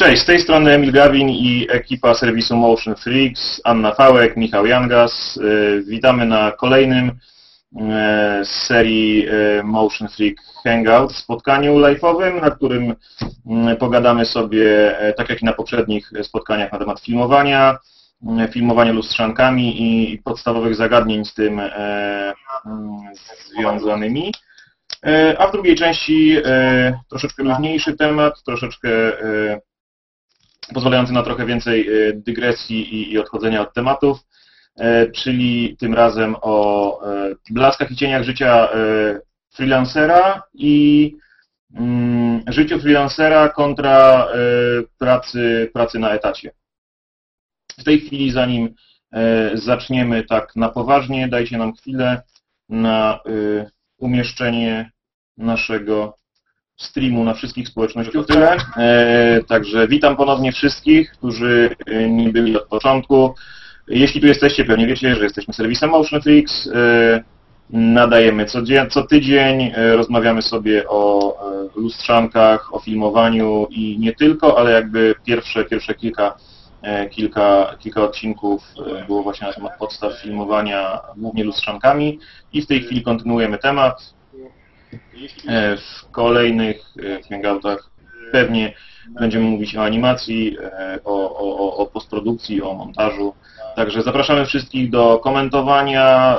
Cześć, z tej strony Emil Gawin i ekipa serwisu Motion Freaks, Anna Fałek, Michał Jangas. Y, Witamy na kolejnym y, z serii y, Motion Freak Hangout, spotkaniu live'owym, na którym pogadamy sobie, e, tak jak i na poprzednich spotkaniach, na temat filmowania, filmowania lustrzankami i podstawowych zagadnień z tym e, związanymi. E, A w drugiej części troszeczkę luźniejszy temat, troszeczkę pozwalający na trochę więcej e, dygresji i, i odchodzenia od tematów, e, czyli tym razem o e, blaskach i cieniach życia freelancera i mm, życiu freelancera kontra pracy, pracy na etacie. W tej chwili, zanim zaczniemy tak na poważnie, dajcie nam chwilę na umieszczenie naszego streamu na wszystkich społecznościach. Tyle. E, także witam ponownie wszystkich, którzy e, nie byli od początku. Jeśli tu jesteście, pewnie wiecie, że jesteśmy serwisem Motion Freaks. E, nadajemy co, co tydzień, e, rozmawiamy sobie o e, lustrzankach, o filmowaniu i nie tylko, ale jakby pierwsze, pierwsze kilka, e, kilka, kilka odcinków było właśnie na temat podstaw filmowania głównie lustrzankami i w tej chwili kontynuujemy temat. E, W kolejnych e, hangoutach pewnie będziemy mówić o animacji, e, o, o, o- postprodukcji, o montażu. Także zapraszamy wszystkich do komentowania,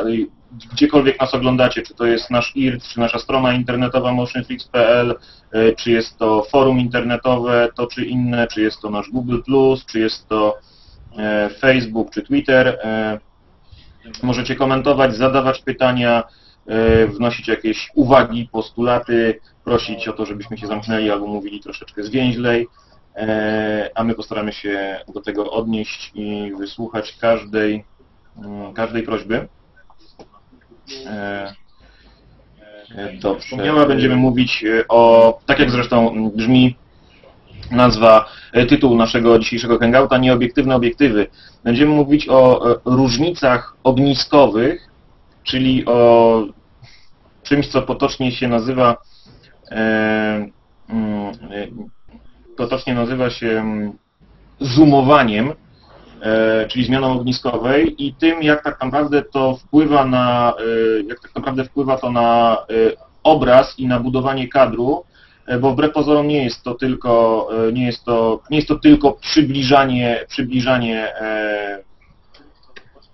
gdziekolwiek nas oglądacie, czy to jest nasz IRC, czy nasza strona internetowa motionflix.pl, czy jest to forum internetowe, to czy inne, czy jest to nasz Google+, czy jest to Facebook, czy Twitter. Możecie komentować, zadawać pytania, wnosić jakieś uwagi, postulaty, prosić o to, żebyśmy się zamknęli albo mówili troszeczkę zwięźlej, e, a my postaramy się do tego odnieść i wysłuchać każdej, mm, każdej prośby. E, e, Dobrze. Wspomniała będziemy mówić e, o, tak jak zresztą brzmi nazwa, e, tytuł naszego dzisiejszego hangouta, nieobiektywne obiektywy. Będziemy mówić o e, różnicach ogniskowych, czyli o czymś, co potocznie się nazywa e, mm, e, potocznie nazywa się mm, zoomowaniem, e, czyli zmianą ogniskowej i tym, jak tak naprawdę to wpływa na, jak tak naprawdę wpływa to na obraz i na budowanie kadru, bo wbrew pozorom nie jest to tylko, nie jest to, nie jest to tylko przybliżanie, przybliżanie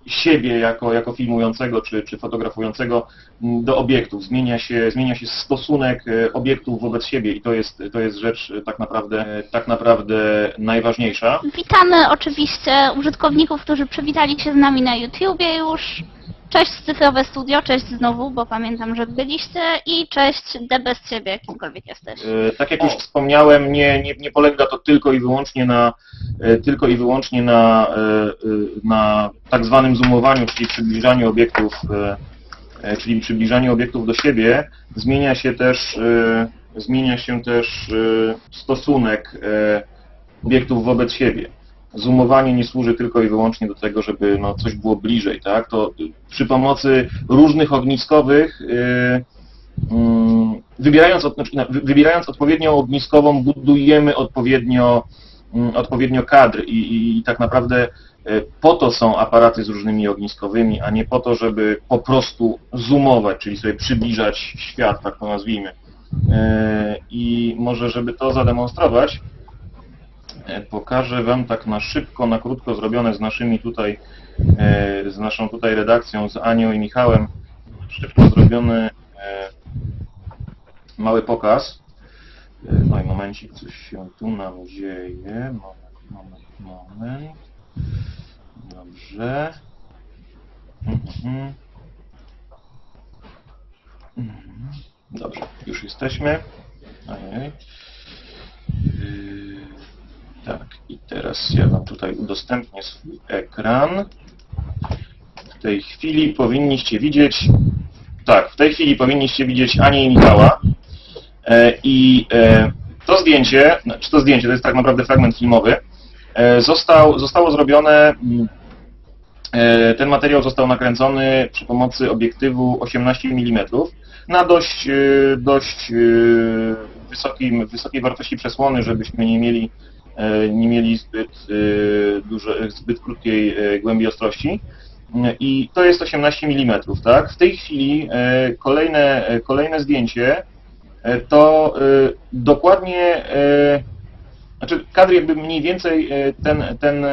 siebie jako, jako filmującego czy, czy fotografującego do obiektów. Zmienia się, zmienia się stosunek e, obiektów wobec siebie i to jest, to jest rzecz e, tak naprawdę, e, tak naprawdę najważniejsza. Witamy oczywiście użytkowników, którzy przywitali się z nami na YouTubie już. Cześć Cyfrowe Studio, cześć znowu, bo pamiętam, że byliście i cześć D bez ciebie, kimkolwiek jesteś. E, Tak jak już wspomniałem, nie, nie, nie polega to tylko i wyłącznie na, e, tylko i wyłącznie na, e, na tak zwanym zoomowaniu, czyli przybliżaniu obiektów, czyli przybliżaniu obiektów do siebie. Zmienia się też, zmienia się też stosunek obiektów wobec siebie. Zoomowanie nie służy tylko i wyłącznie do tego, żeby no, coś było bliżej, tak? To przy pomocy różnych ogniskowych y, Mm, wybierając, wybierając odpowiednią ogniskową, budujemy odpowiednio, mm, odpowiednio kadr i, i, i tak naprawdę e, po to są aparaty z różnymi ogniskowymi, a nie po to, żeby po prostu zoomować, czyli sobie przybliżać świat, tak to nazwijmy. E, I może, żeby to zademonstrować, pokażę Wam tak na szybko, na krótko zrobione z naszymi tutaj, e, z naszą tutaj redakcją, z Anią i Michałem, szybko zrobiony e, mały pokaz. E, No i momencik, coś się tu nam dzieje. Moment, moment, moment. Dobrze. Mhm. Mhm. Dobrze, już jesteśmy. Tak, i teraz ja Wam tutaj udostępnię swój ekran. W tej chwili powinniście widzieć, tak, w tej chwili powinniście widzieć Anię i Michała. E, I e, to zdjęcie, czy to zdjęcie, to jest tak naprawdę fragment filmowy, e, został, zostało zrobione, mm, e, ten materiał został nakręcony przy pomocy obiektywu 18 mm na dość, e, dość e, wysokim, wysokiej wartości przesłony, żebyśmy nie mieli nie mieli zbyt, e, duże, zbyt krótkiej e, głębi ostrości. I to jest 18 mm, tak? W tej chwili kolejne, kolejne zdjęcie to dokładnie, znaczy kadr jakby mniej więcej ten, ten,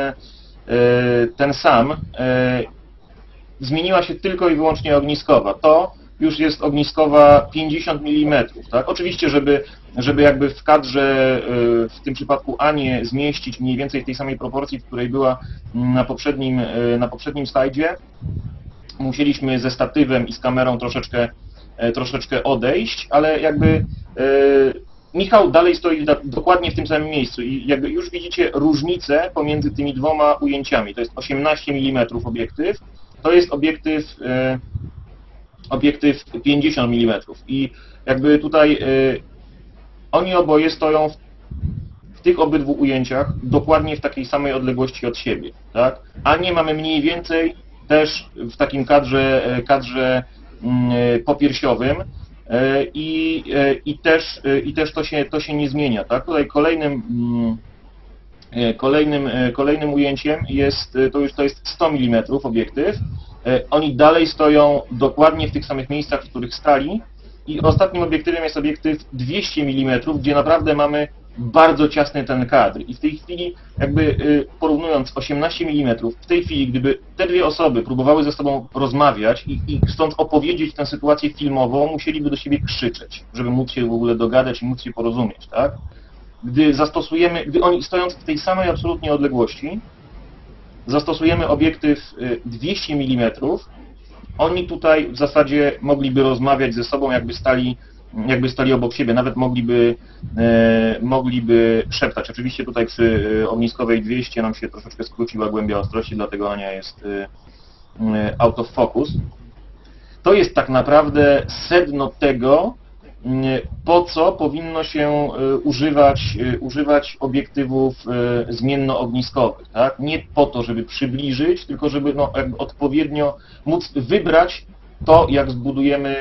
ten sam, zmieniła się tylko i wyłącznie ogniskowa. To już jest ogniskowa 50 mm, tak? Oczywiście, żeby, żeby jakby w kadrze y, w tym przypadku A nie zmieścić mniej więcej w tej samej proporcji, w której była na poprzednim, y, na poprzednim slajdzie, musieliśmy ze statywem i z kamerą troszeczkę, y, troszeczkę odejść, ale jakby Michał dalej stoi dokładnie w tym samym miejscu i jakby już widzicie różnicę pomiędzy tymi dwoma ujęciami. To jest 18 mm obiektyw, to jest obiektyw obiektyw 50 mm i jakby tutaj y, oni oboje stoją w, tych obydwu ujęciach dokładnie w takiej samej odległości od siebie, tak? A nie mamy mniej więcej też w takim kadrze, y, kadrze y, popiersiowym i, i, też, i też to się, to się nie zmienia, tak? Tutaj kolejnym mm, Kolejnym, kolejnym ujęciem jest, to już to jest 100 mm obiektyw oni dalej stoją dokładnie w tych samych miejscach, w których stali i ostatnim obiektywem jest obiektyw 200 mm, gdzie naprawdę mamy bardzo ciasny ten kadr. I w tej chwili, jakby y, porównując 18 mm, w tej chwili, gdyby te dwie osoby próbowały ze sobą rozmawiać i, i chcąc opowiedzieć tę sytuację filmową, musieliby do siebie krzyczeć, żeby móc się w ogóle dogadać i móc się porozumieć, tak? Gdy zastosujemy, gdy oni stojąc w tej samej absolutnie odległości, zastosujemy obiektyw 200 y, mm, oni tutaj w zasadzie mogliby rozmawiać ze sobą, jakby stali, jakby stali obok siebie, nawet mogliby, e, mogliby szeptać. Oczywiście tutaj przy e, ogniskowej 200 nam się troszeczkę skróciła głębia ostrości, dlatego Ania jest e, e out of focus. To jest tak naprawdę sedno tego, po co powinno się e, używać, e, używać obiektywów e, zmiennoogniskowych. Tak? Nie po to, żeby przybliżyć, tylko żeby no, odpowiednio móc wybrać to, jak zbudujemy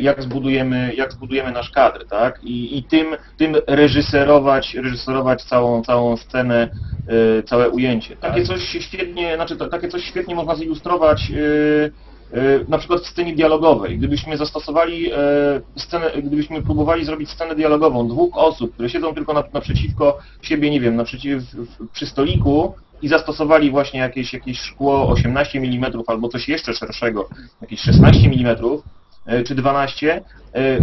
jak zbudujemy, jak zbudujemy nasz kadr, tak? I, i tym, tym reżyserować, reżyserować całą, całą scenę, całe ujęcie. Takie coś świetnie, znaczy takie coś świetnie można zilustrować na przykład w scenie dialogowej. Gdybyśmy zastosowali e, scenę, gdybyśmy próbowali zrobić scenę dialogową dwóch osób, które siedzą tylko naprzeciwko siebie, nie wiem, naprzeciw, przy stoliku i zastosowali właśnie jakieś, jakieś szkło 18 mm albo coś jeszcze szerszego, jakieś 16 mm e, czy 12,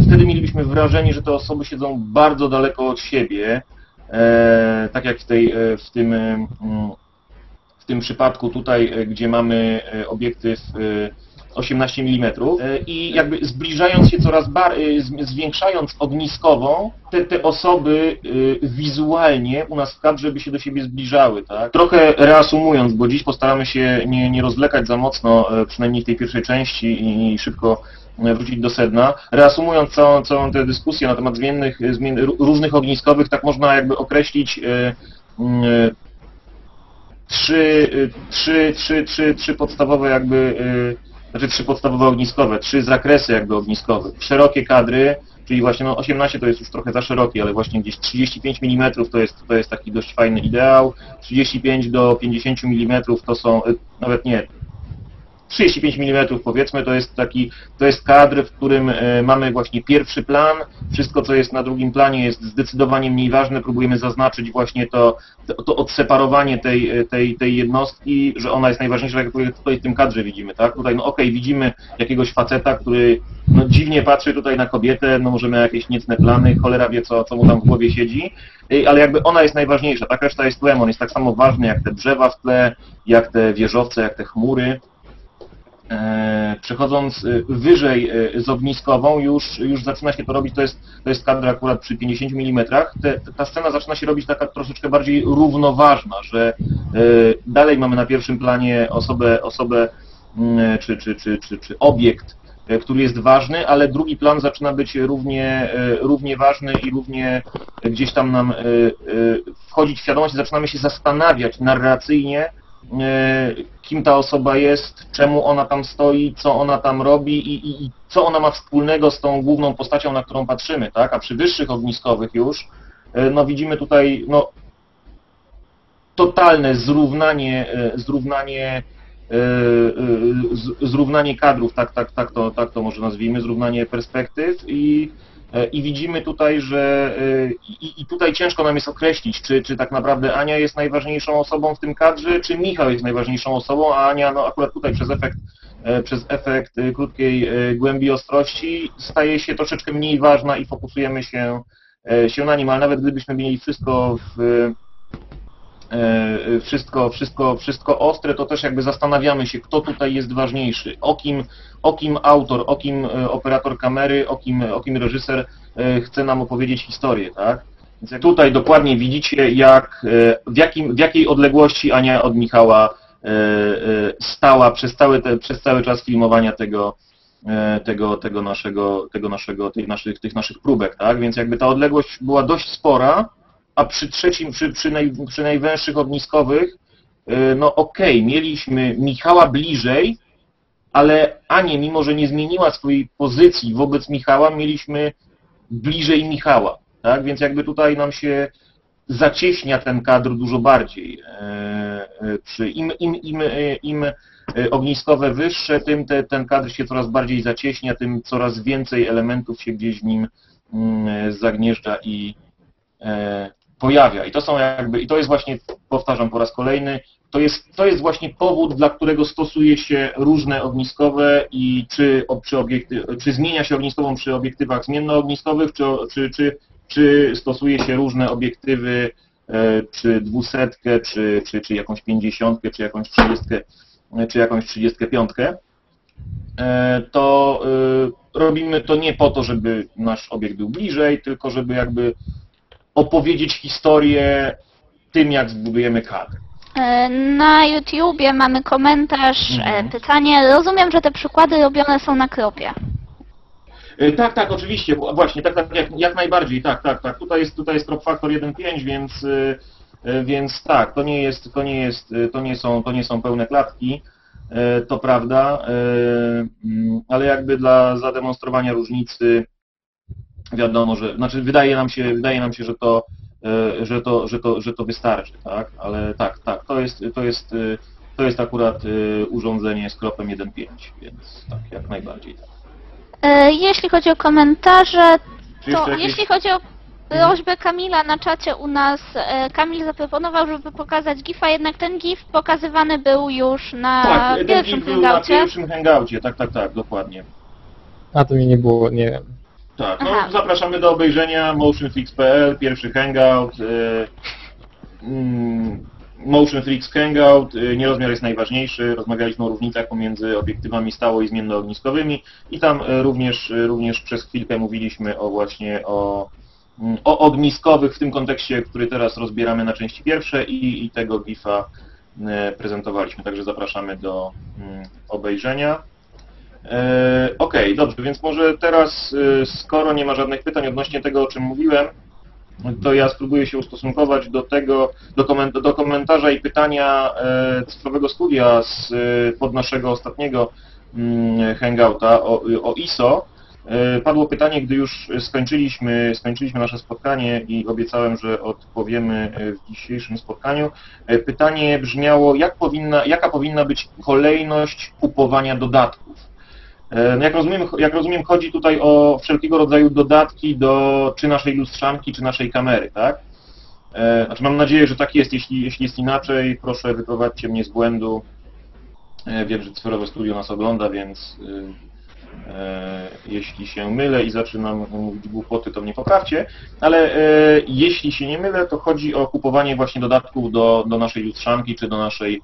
wtedy mielibyśmy wrażenie, że te osoby siedzą bardzo daleko od siebie, tak jak w, tej, w tym w tym przypadku tutaj, gdzie mamy obiektyw 18 mm e, i jakby zbliżając się coraz bardziej, zwiększając ogniskową, te, te osoby e, wizualnie u nas w kadrze by się do siebie zbliżały, tak? Trochę reasumując, bo dziś postaramy się nie, nie rozwlekać za mocno, e, przynajmniej w tej pierwszej części i szybko wrócić do sedna. Reasumując całą, całą tę dyskusję na temat zmiennych, zmien, różnych ogniskowych, tak można jakby określić trzy, trzy, trzy, trzy, trzy podstawowe jakby znaczy trzy podstawowe ogniskowe, trzy zakresy jakby ogniskowe. Szerokie kadry, czyli właśnie no 18 to jest już trochę za szerokie, ale właśnie gdzieś 35 mm to jest, to jest taki dość fajny ideał, 35 do 50 mm to są, y, nawet nie, 35 mm powiedzmy, to jest taki, to jest kadr, w którym e, mamy właśnie pierwszy plan, wszystko co jest na drugim planie jest zdecydowanie mniej ważne, próbujemy zaznaczyć właśnie to, to, odseparowanie tej, e, tej, tej jednostki, że ona jest najważniejsza, jak tutaj w tym kadrze widzimy, tak? Tutaj, no okej, okay, widzimy jakiegoś faceta, który no, dziwnie patrzy tutaj na kobietę, no może ma jakieś niecne plany, cholera wie co, co mu tam w głowie siedzi, ale jakby ona jest najważniejsza, tak reszta jest tłem, on jest tak samo ważny jak te drzewa w tle, jak te wieżowce, jak te chmury, przechodząc e, wyżej e, z ogniskową, już, już zaczyna się to robić, to jest, to jest kadra akurat przy 50 mm, te, ta scena zaczyna się robić taka troszeczkę bardziej równoważna, że dalej mamy na pierwszym planie osobę, osobę mm, czy, czy, czy, czy, czy obiekt, który jest ważny, ale drugi plan zaczyna być równie, równie ważny i równie gdzieś tam nam wchodzić w świadomość, zaczynamy się zastanawiać narracyjnie, E, kim ta osoba jest, czemu ona tam stoi, co ona tam robi i, i, i, co ona ma wspólnego z tą główną postacią, na którą patrzymy, tak? A przy wyższych ogniskowych już, e, no widzimy tutaj, no totalne zrównanie, e, zrównanie, e, e, zrównanie kadrów, tak, tak, tak, to, tak to może nazwijmy, zrównanie perspektyw i, e, i widzimy tutaj, że e, i, i tutaj ciężko nam jest określić, czy, czy tak naprawdę Ania jest najważniejszą osobą w tym kadrze, czy Michał jest najważniejszą osobą, a Ania no akurat tutaj przez efekt e, przez efekt e, krótkiej e, głębi ostrości staje się troszeczkę mniej ważna i fokusujemy się, e, się na nim, ale nawet gdybyśmy mieli wszystko w e, wszystko, wszystko, wszystko ostre, to też jakby zastanawiamy się, kto tutaj jest ważniejszy, o kim, o kim autor, o kim e, operator kamery, o kim, o kim reżyser e, chce nam opowiedzieć historię, tak? Więc tutaj dokładnie widzicie, jak, e, w, jakim, w jakiej odległości Ania od Michała e, e, stała przez cały, te, przez cały czas filmowania tego, e, tego, tego naszego, tego naszego, tych naszych, tych naszych próbek, tak? Więc jakby ta odległość była dość spora, a przy trzecim, przy, przy, naj, przy najwęższych ogniskowych, y, no okej, mieliśmy Michała bliżej, ale Anię, mimo że nie zmieniła swojej pozycji wobec Michała, mieliśmy bliżej Michała, tak? Więc jakby tutaj nam się zacieśnia ten kadr dużo bardziej. E, e, Przy im, im, im, e, im ogniskowe wyższe, tym te, ten kadr się coraz bardziej zacieśnia, tym coraz więcej elementów się gdzieś w nim mm, zagnieżdża i, pojawia. I to są jakby, i to jest właśnie, powtarzam po raz kolejny, to jest, to jest właśnie powód, dla którego stosuje się różne ogniskowe i czy, czy, obiekty, czy zmienia się ogniskową przy obiektywach zmiennoogniskowych, czy, czy, czy, czy stosuje się różne obiektywy, e, czy dwusetkę, czy, czy, czy jakąś pięćdziesiątkę, czy jakąś trzydziestkę, e, czy jakąś trzydziestkę piątkę e, to e, robimy to nie po to, żeby nasz obiekt był bliżej, tylko żeby jakby opowiedzieć historię tym, jak zbudujemy kadr. E, Na YouTubie mamy komentarz, Mhm. e, pytanie. Rozumiem, że te przykłady robione są na kropie. E, Tak, tak, oczywiście, właśnie, tak, tak, jak, jak najbardziej, tak, tak, tak. Tutaj jest, tutaj jest crop factor 1.5, więc, więc tak, to nie jest, to nie jest, to nie są, to nie są pełne klatki, to prawda, mm, ale jakby dla zademonstrowania różnicy wiadomo, że, znaczy wydaje nam się, wydaje nam się, że to, e, że to, że to, że to wystarczy, tak, ale tak, tak, to jest, to jest, e, to jest akurat e, urządzenie z kropem 1.5, więc tak, jak najbardziej. Tak. Jeśli chodzi o komentarze, to jakieś- jeśli chodzi o prośbę Kamila na czacie u nas, Kamil zaproponował, żeby pokazać GIF-a, jednak ten GIF pokazywany był już na Tak, ten pierwszym gif był na hangoucie. pierwszym hangoucie, tak, tak, tak, dokładnie. A to mnie nie było, nie wiem. Tak, no Aha. zapraszamy do obejrzenia motionflix.pl, pierwszy hangout. e, mm, Motionflix Hangout, e, nierozmiar jest najważniejszy, rozmawialiśmy o różnicach pomiędzy obiektywami stało i zmiennoogniskowymi i tam e, również, e, również przez chwilkę mówiliśmy o właśnie o, mm, o ogniskowych w tym kontekście, który teraz rozbieramy na części pierwsze i, i tego GIF-a prezentowaliśmy, także zapraszamy do mm, obejrzenia. E, Okej, dobrze, więc może teraz, e, skoro nie ma żadnych pytań odnośnie tego, o czym mówiłem, to ja spróbuję się ustosunkować do tego, do, koment do komentarza i pytania e, cyfrowego studia z, e, pod naszego ostatniego mm, hangouta o, o ISO. E, Padło pytanie, gdy już skończyliśmy, skończyliśmy nasze spotkanie i obiecałem, że odpowiemy w dzisiejszym spotkaniu. Pytanie brzmiało, jak powinna, jaka powinna być kolejność kupowania dodatków? E, no Jak rozumiem, jak rozumiem, chodzi tutaj o wszelkiego rodzaju dodatki do czy naszej lustrzanki, czy naszej kamery, tak? E, Znaczy mam nadzieję, że tak jest. Jeśli, jeśli jest inaczej, proszę wyprowadźcie mnie z błędu. E, Wiem, że cyfrowe studio nas ogląda, więc y, jeśli się mylę i zaczynam mówić głupoty, to mnie poprawcie. Ale jeśli się nie mylę, to chodzi o kupowanie właśnie dodatków do, do naszej lustrzanki, czy do naszej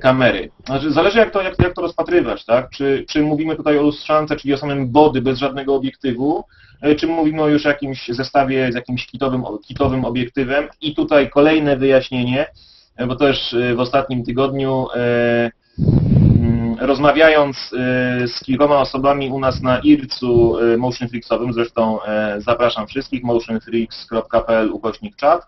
kamery. Znaczy, zależy jak to, jak, jak to rozpatrywać, tak? Czy, czy mówimy tutaj o lustrzance, czyli o samym body bez żadnego obiektywu, e, czy mówimy o już jakimś zestawie z jakimś kitowym, kitowym obiektywem. I tutaj kolejne wyjaśnienie, e, bo też e, w ostatnim tygodniu e, mm, rozmawiając e, z kilkoma osobami u nas na IRC-u e, motionflixowym, zresztą e, zapraszam wszystkich, motionflix.pl ukośnik czat,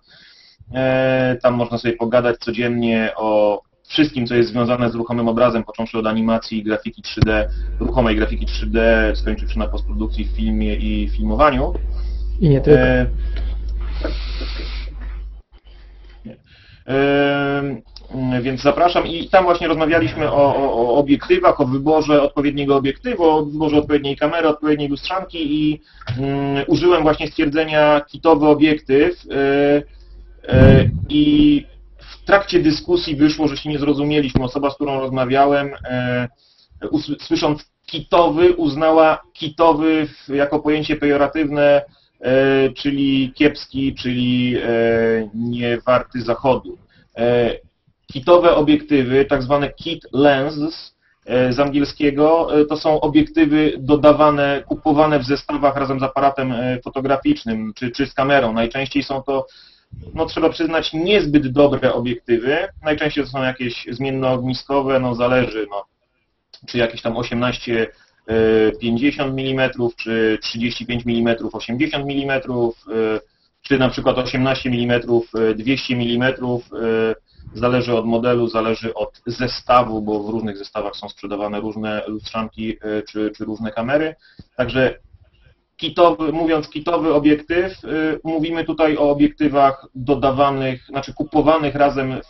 E, Tam można sobie pogadać codziennie o wszystkim, co jest związane z ruchomym obrazem, począwszy od animacji, grafiki 3D, ruchomej grafiki 3D, skończywszy na postprodukcji w filmie i filmowaniu. I nie tylko. E. Nie. E, Więc zapraszam i tam właśnie rozmawialiśmy o, o, o obiektywach, o wyborze odpowiedniego obiektywu, o wyborze odpowiedniej kamery, odpowiedniej lustrzanki i mm, użyłem właśnie stwierdzenia kitowy obiektyw y, y, i trakcie dyskusji wyszło, że się nie zrozumieliśmy. Osoba, z którą rozmawiałem, us- słysząc kitowy, uznała kitowy jako pojęcie pejoratywne, y, czyli kiepski, czyli y, niewarty zachodu. E, Kitowe obiektywy, tak zwane kit lenses e, z angielskiego, e, to są obiektywy dodawane, kupowane w zestawach razem z aparatem e, fotograficznym czy, czy z kamerą. Najczęściej są to, no trzeba przyznać, niezbyt dobre obiektywy. Najczęściej to są jakieś zmiennoogniskowe, no zależy, no, czy jakieś tam 18 e, 50 mm, czy 35 mm 80 mm, czy na przykład 18 mm 200 mm, zależy od modelu, zależy od zestawu, bo w różnych zestawach są sprzedawane różne lustrzanki e, czy, czy różne kamery. Także kitowy, mówiąc kitowy obiektyw, y, mówimy tutaj o obiektywach dodawanych, znaczy kupowanych razem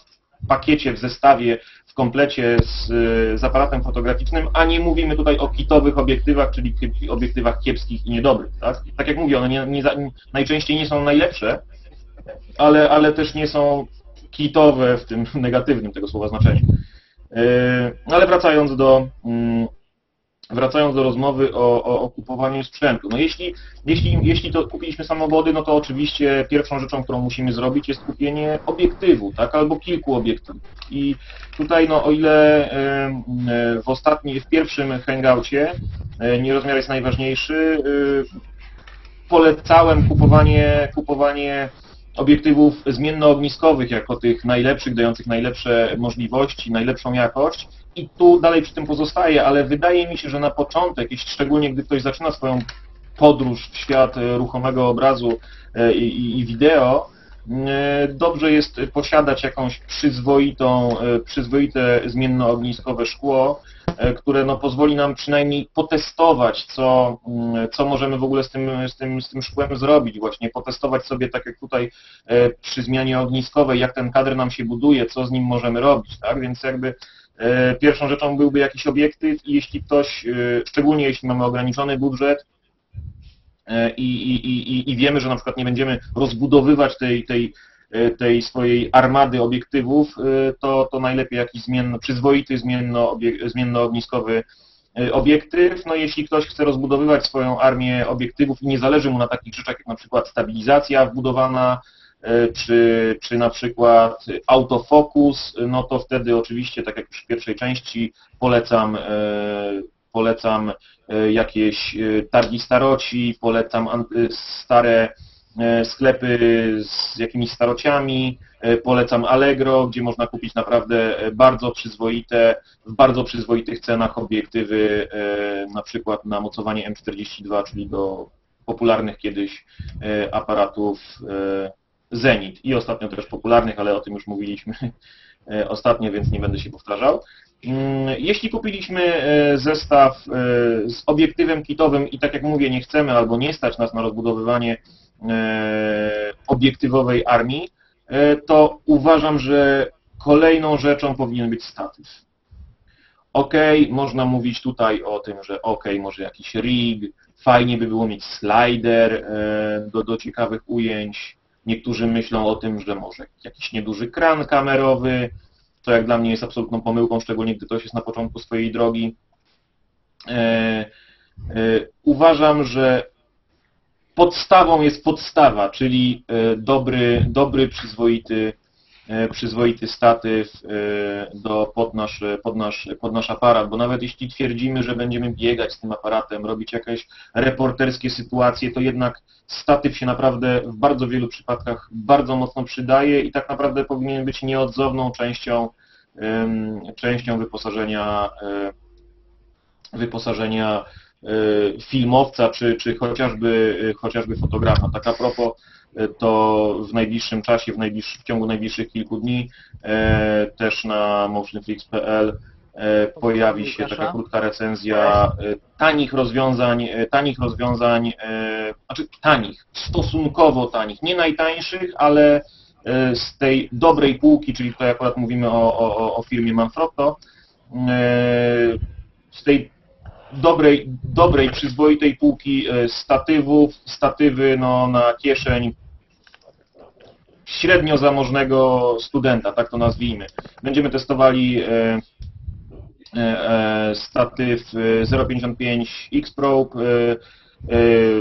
w pakiecie, w zestawie, w komplecie z, y, z aparatem fotograficznym, a nie mówimy tutaj o kitowych obiektywach, czyli obiektywach kiepskich i niedobrych. Tak, tak jak mówię, one nie, nie, najczęściej nie są najlepsze, ale, ale też nie są kitowe w tym negatywnym tego słowa znaczeniu. Yy, Ale wracając do, mm, wracając do rozmowy o, o, o kupowaniu sprzętu. No jeśli, jeśli, jeśli to kupiliśmy samochody, no to oczywiście pierwszą rzeczą, którą musimy zrobić jest kupienie obiektywu, tak, albo kilku obiektywów. I tutaj, no o ile w ostatnim, w pierwszym hangoucie e, nierozmiar jest najważniejszy, e, polecałem kupowanie, kupowanie obiektywów zmiennoogniskowych jako tych najlepszych, dających najlepsze możliwości, najlepszą jakość i tu dalej przy tym pozostaje, ale wydaje mi się, że na początek, jeśli szczególnie gdy ktoś zaczyna swoją podróż w świat e, ruchomego obrazu e, i, i- i wideo, e, dobrze jest posiadać jakąś przyzwoitą, przyzwoite zmiennoogniskowe szkło, które no, pozwoli nam przynajmniej potestować, co, mm, co możemy w ogóle z tym, z, tym, z tym szkłem zrobić, właśnie potestować sobie, tak jak tutaj przy zmianie ogniskowej, jak ten kadr nam się buduje, co z nim możemy robić, tak, więc jakby pierwszą rzeczą byłby jakiś obiektyw i jeśli ktoś, e, szczególnie jeśli mamy ograniczony budżet, e, i, i, i, wiemy, że na przykład nie będziemy rozbudowywać tej, tej, e, tej swojej armady obiektywów, e, to, to najlepiej jakiś zmienno, przyzwoity zmienno, zmiennoogniskowy e, obiektyw. No jeśli ktoś chce rozbudowywać swoją armię obiektywów i nie zależy mu na takich rzeczach jak na przykład stabilizacja wbudowana, e, czy, czy na przykład autofokus, no to wtedy oczywiście, tak jak już w pierwszej części, polecam, e, polecam e, jakieś e, targi staroci, polecam e, stare e, sklepy z jakimiś starociami, e, polecam Allegro, gdzie można kupić naprawdę e, bardzo przyzwoite, w bardzo przyzwoitych cenach obiektywy, e, na przykład na mocowanie M42, czyli do popularnych kiedyś e, aparatów e, Zenit i ostatnio też popularnych, ale o tym już mówiliśmy e, ostatnio, więc nie będę się powtarzał. Mm, Jeśli kupiliśmy e, zestaw e, z obiektywem kitowym i tak jak mówię, nie chcemy albo nie stać nas na rozbudowywanie obiektywowej armii, to uważam, że kolejną rzeczą powinien być statyw. Ok, można mówić tutaj o tym, że ok, może jakiś rig, fajnie by było mieć slider do, do ciekawych ujęć. Niektórzy myślą o tym, że może jakiś nieduży kran kamerowy, to jak dla mnie jest absolutną pomyłką, szczególnie gdy ktoś jest na początku swojej drogi. E, e, Uważam, że podstawą jest podstawa, czyli e, dobry, dobry przyzwoity, przyzwoity statyw e, do, pod, nasz, pod, nasz, pod nasz aparat, bo nawet jeśli twierdzimy, że będziemy biegać z tym aparatem, robić jakieś reporterskie sytuacje, to jednak statyw się naprawdę w bardzo wielu przypadkach bardzo mocno przydaje i tak naprawdę powinien być nieodzowną częścią, częścią wyposażenia, e, wyposażenia e, filmowca czy, czy chociażby, e, chociażby fotografa. Tak a propos, e, to w najbliższym czasie, w, najbliższy, w ciągu najbliższych kilku dni e, też na motionflix.pl e, pojawi się taka krótka recenzja e, tanich rozwiązań, tanich rozwiązań, znaczy tanich, stosunkowo tanich, nie najtańszych, ale z tej dobrej półki, czyli tutaj akurat mówimy o, o, o firmie Manfrotto, z tej dobrej, dobrej, przyzwoitej półki e, statywów, statywy no, na kieszeń średnio zamożnego studenta, tak to nazwijmy. Będziemy testowali e, e, statyw e, 0.55 X-Probe,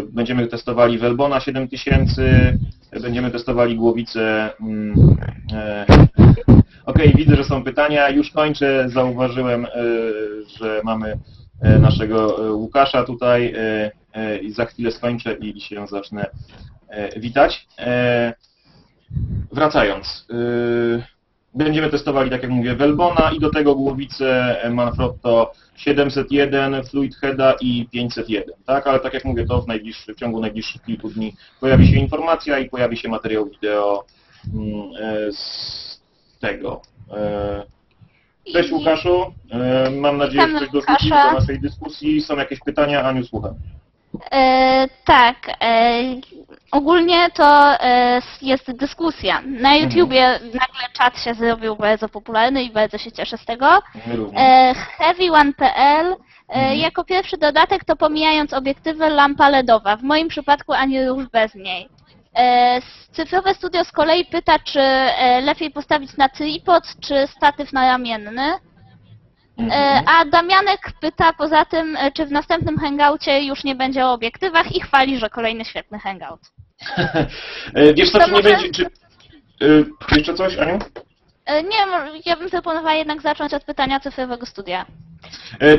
będziemy testowali Velbona 7000, będziemy testowali głowicę. mm, Okej, widzę, że są pytania. Już kończę. Zauważyłem, że mamy naszego e, Łukasza tutaj e, e, i za chwilę skończę i się zacznę e, witać. E, Wracając, będziemy testowali, tak jak mówię, Velbona i do tego głowicę Manfrotto 701, Fluid Heada i 501, tak? Ale tak jak mówię, to w, najbliższy, w ciągu najbliższych kilku dni pojawi się informacja i pojawi się materiał wideo mm, e, z tego. Cześć Łukaszu, E, mam nadzieję, że ktoś dorzucił do naszej dyskusji. Są jakieś pytania? Aniu, słucham. E, tak, e, ogólnie to e, jest dyskusja. Na Mhm. YouTubie nagle czat się zrobił bardzo popularny i bardzo się cieszę z tego. E, Heavy1.pl e, Mhm. jako pierwszy dodatek to pomijając obiektywy lampa LEDowa. W moim przypadku ani już bez niej. E, Cyfrowe Studio z kolei pyta, czy e, lepiej postawić na tripod, czy statyw naramienny. E, Mhm. A Damianek pyta poza tym, czy w następnym hangoucie już nie będzie o obiektywach i chwali, że kolejny świetny hangout. Wiesz co, czy nie będzie... Czy, jeszcze coś, Aniu? Nie, ja bym zaproponowała jednak zacząć od pytania cyfrowego studia.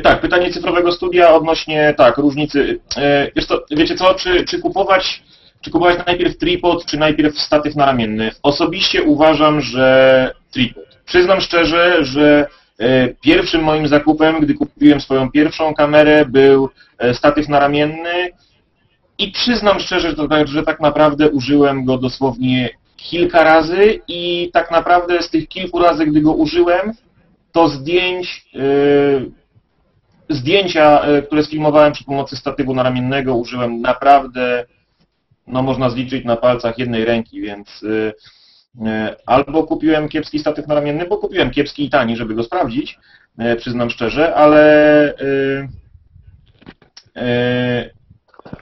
Tak, pytanie cyfrowego studia odnośnie, tak, różnicy. Wiesz co, wiecie co, czy, czy kupować czy kupować najpierw tripod, czy najpierw statyw naramienny? Osobiście uważam, że tripod. Przyznam szczerze, że e, pierwszym moim zakupem, gdy kupiłem swoją pierwszą kamerę, był e, statyw naramienny i przyznam szczerze, że, to, że tak naprawdę użyłem go dosłownie kilka razy i tak naprawdę z tych kilku razy, gdy go użyłem, to zdjęć, yy, zdjęcia, które sfilmowałem przy pomocy statywu naramiennego użyłem naprawdę, no można zliczyć na palcach jednej ręki, więc yy, yy, albo kupiłem kiepski statyw naramienny, bo kupiłem kiepski i tani, żeby go sprawdzić, yy, przyznam szczerze, ale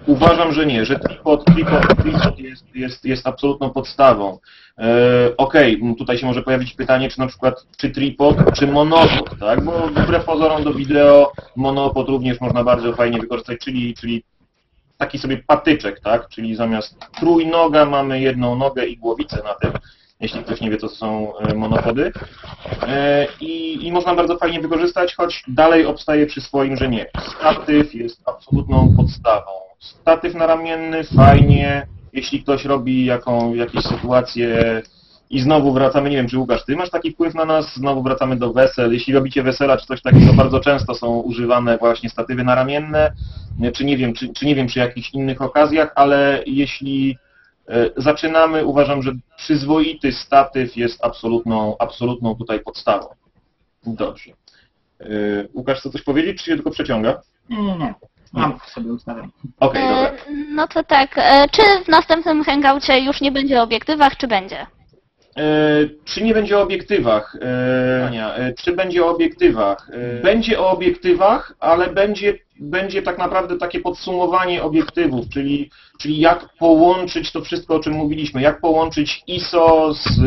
uważam, że nie, że tripod, tripod, tripod jest, jest, jest absolutną podstawą. Okej, m, tutaj się może pojawić pytanie, czy na przykład czy tripod, czy monopod, tak? Bo wbrew pozorom do wideo monopod również można bardzo fajnie wykorzystać, czyli, czyli taki sobie patyczek, tak? Czyli zamiast trójnoga mamy jedną nogę i głowicę na tym, jeśli ktoś nie wie, co są e, monopody. E, I, I można bardzo fajnie wykorzystać, choć dalej obstaję przy swoim, że nie. Statyw jest absolutną podstawą. Statyw naramienny, fajnie, jeśli ktoś robi jaką, jakieś sytuacje i znowu wracamy, nie wiem, czy Łukasz, ty masz taki wpływ na nas, znowu wracamy do wesel. Jeśli robicie wesela czy coś takiego, bardzo często są używane właśnie statywy naramienne, czy nie wiem, czy, czy nie wiem, przy jakichś innych okazjach, ale jeśli e, zaczynamy, uważam, że przyzwoity statyw jest absolutną, absolutną tutaj podstawą. Dobrze. E, Łukasz, chce coś powiedzieć, czy się tylko przeciąga? Nie. Mam sobie ustawione. Okej, dobra. E, No to tak, e, czy w następnym hangoucie już nie będzie o obiektywach, czy będzie? E, Czy nie będzie o obiektywach? E, Ania, e, czy będzie o obiektywach? E, Będzie o obiektywach, ale będzie, będzie tak naprawdę takie podsumowanie obiektywów, czyli, czyli jak połączyć to wszystko, o czym mówiliśmy, jak połączyć ISO z,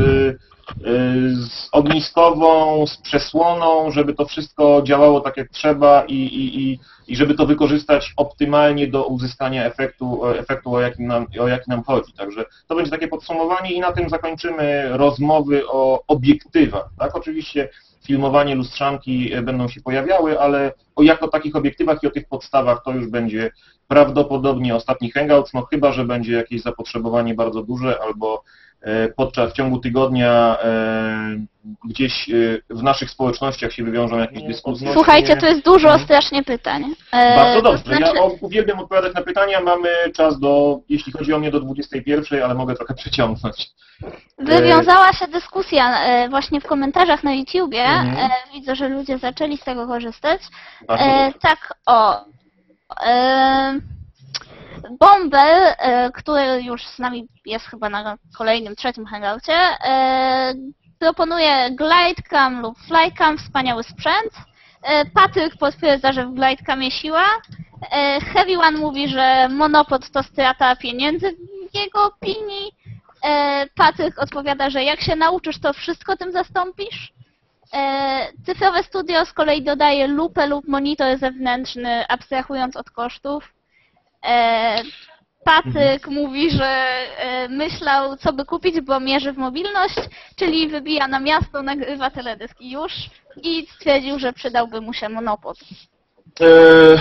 z ogniskową, z przesłoną, żeby to wszystko działało tak jak trzeba i, i, i, i żeby to wykorzystać optymalnie do uzyskania efektu, efektu o, jakim nam, o jaki nam chodzi. Także to będzie takie podsumowanie i na tym zakończymy rozmowy o obiektywach. Tak? Oczywiście filmowanie lustrzanki e, będą się pojawiały, ale o jako takich obiektywach i o tych podstawach to już będzie prawdopodobnie ostatni hangout, no chyba, że będzie jakieś zapotrzebowanie bardzo duże albo podczas w ciągu tygodnia e, gdzieś e, w naszych społecznościach się wywiążą jakieś dyskusje. Słuchajcie, tu jest dużo Mhm. strasznie pytań. E, Bardzo to dobrze. znaczy- Ja o- uwielbiam odpowiadać na pytania. Mamy czas do, jeśli chodzi o mnie, do 21, ale mogę trochę przeciągnąć. Wywiązała się dyskusja e, właśnie w komentarzach na YouTubie. Mhm. E, Widzę, że ludzie zaczęli z tego korzystać. E, tak, o. E, Bąbel, e, który już z nami jest chyba na kolejnym, trzecim hangoucie, e, proponuje glidecam lub flycam, wspaniały sprzęt. E, Patryk potwierdza, że w glidecamie siła. Heavy One mówi, że monopod to strata pieniędzy w jego opinii. Patryk odpowiada, że jak się nauczysz, to wszystko tym zastąpisz. Cyfrowe studio z kolei dodaje lupę lub monitor zewnętrzny, abstrahując od kosztów. E, Patryk mówi, że e, myślał, co by kupić, bo mierzy w mobilność, czyli wybija na miasto, nagrywa teledysk i już. I stwierdził, że przydałby mu się monopod. E,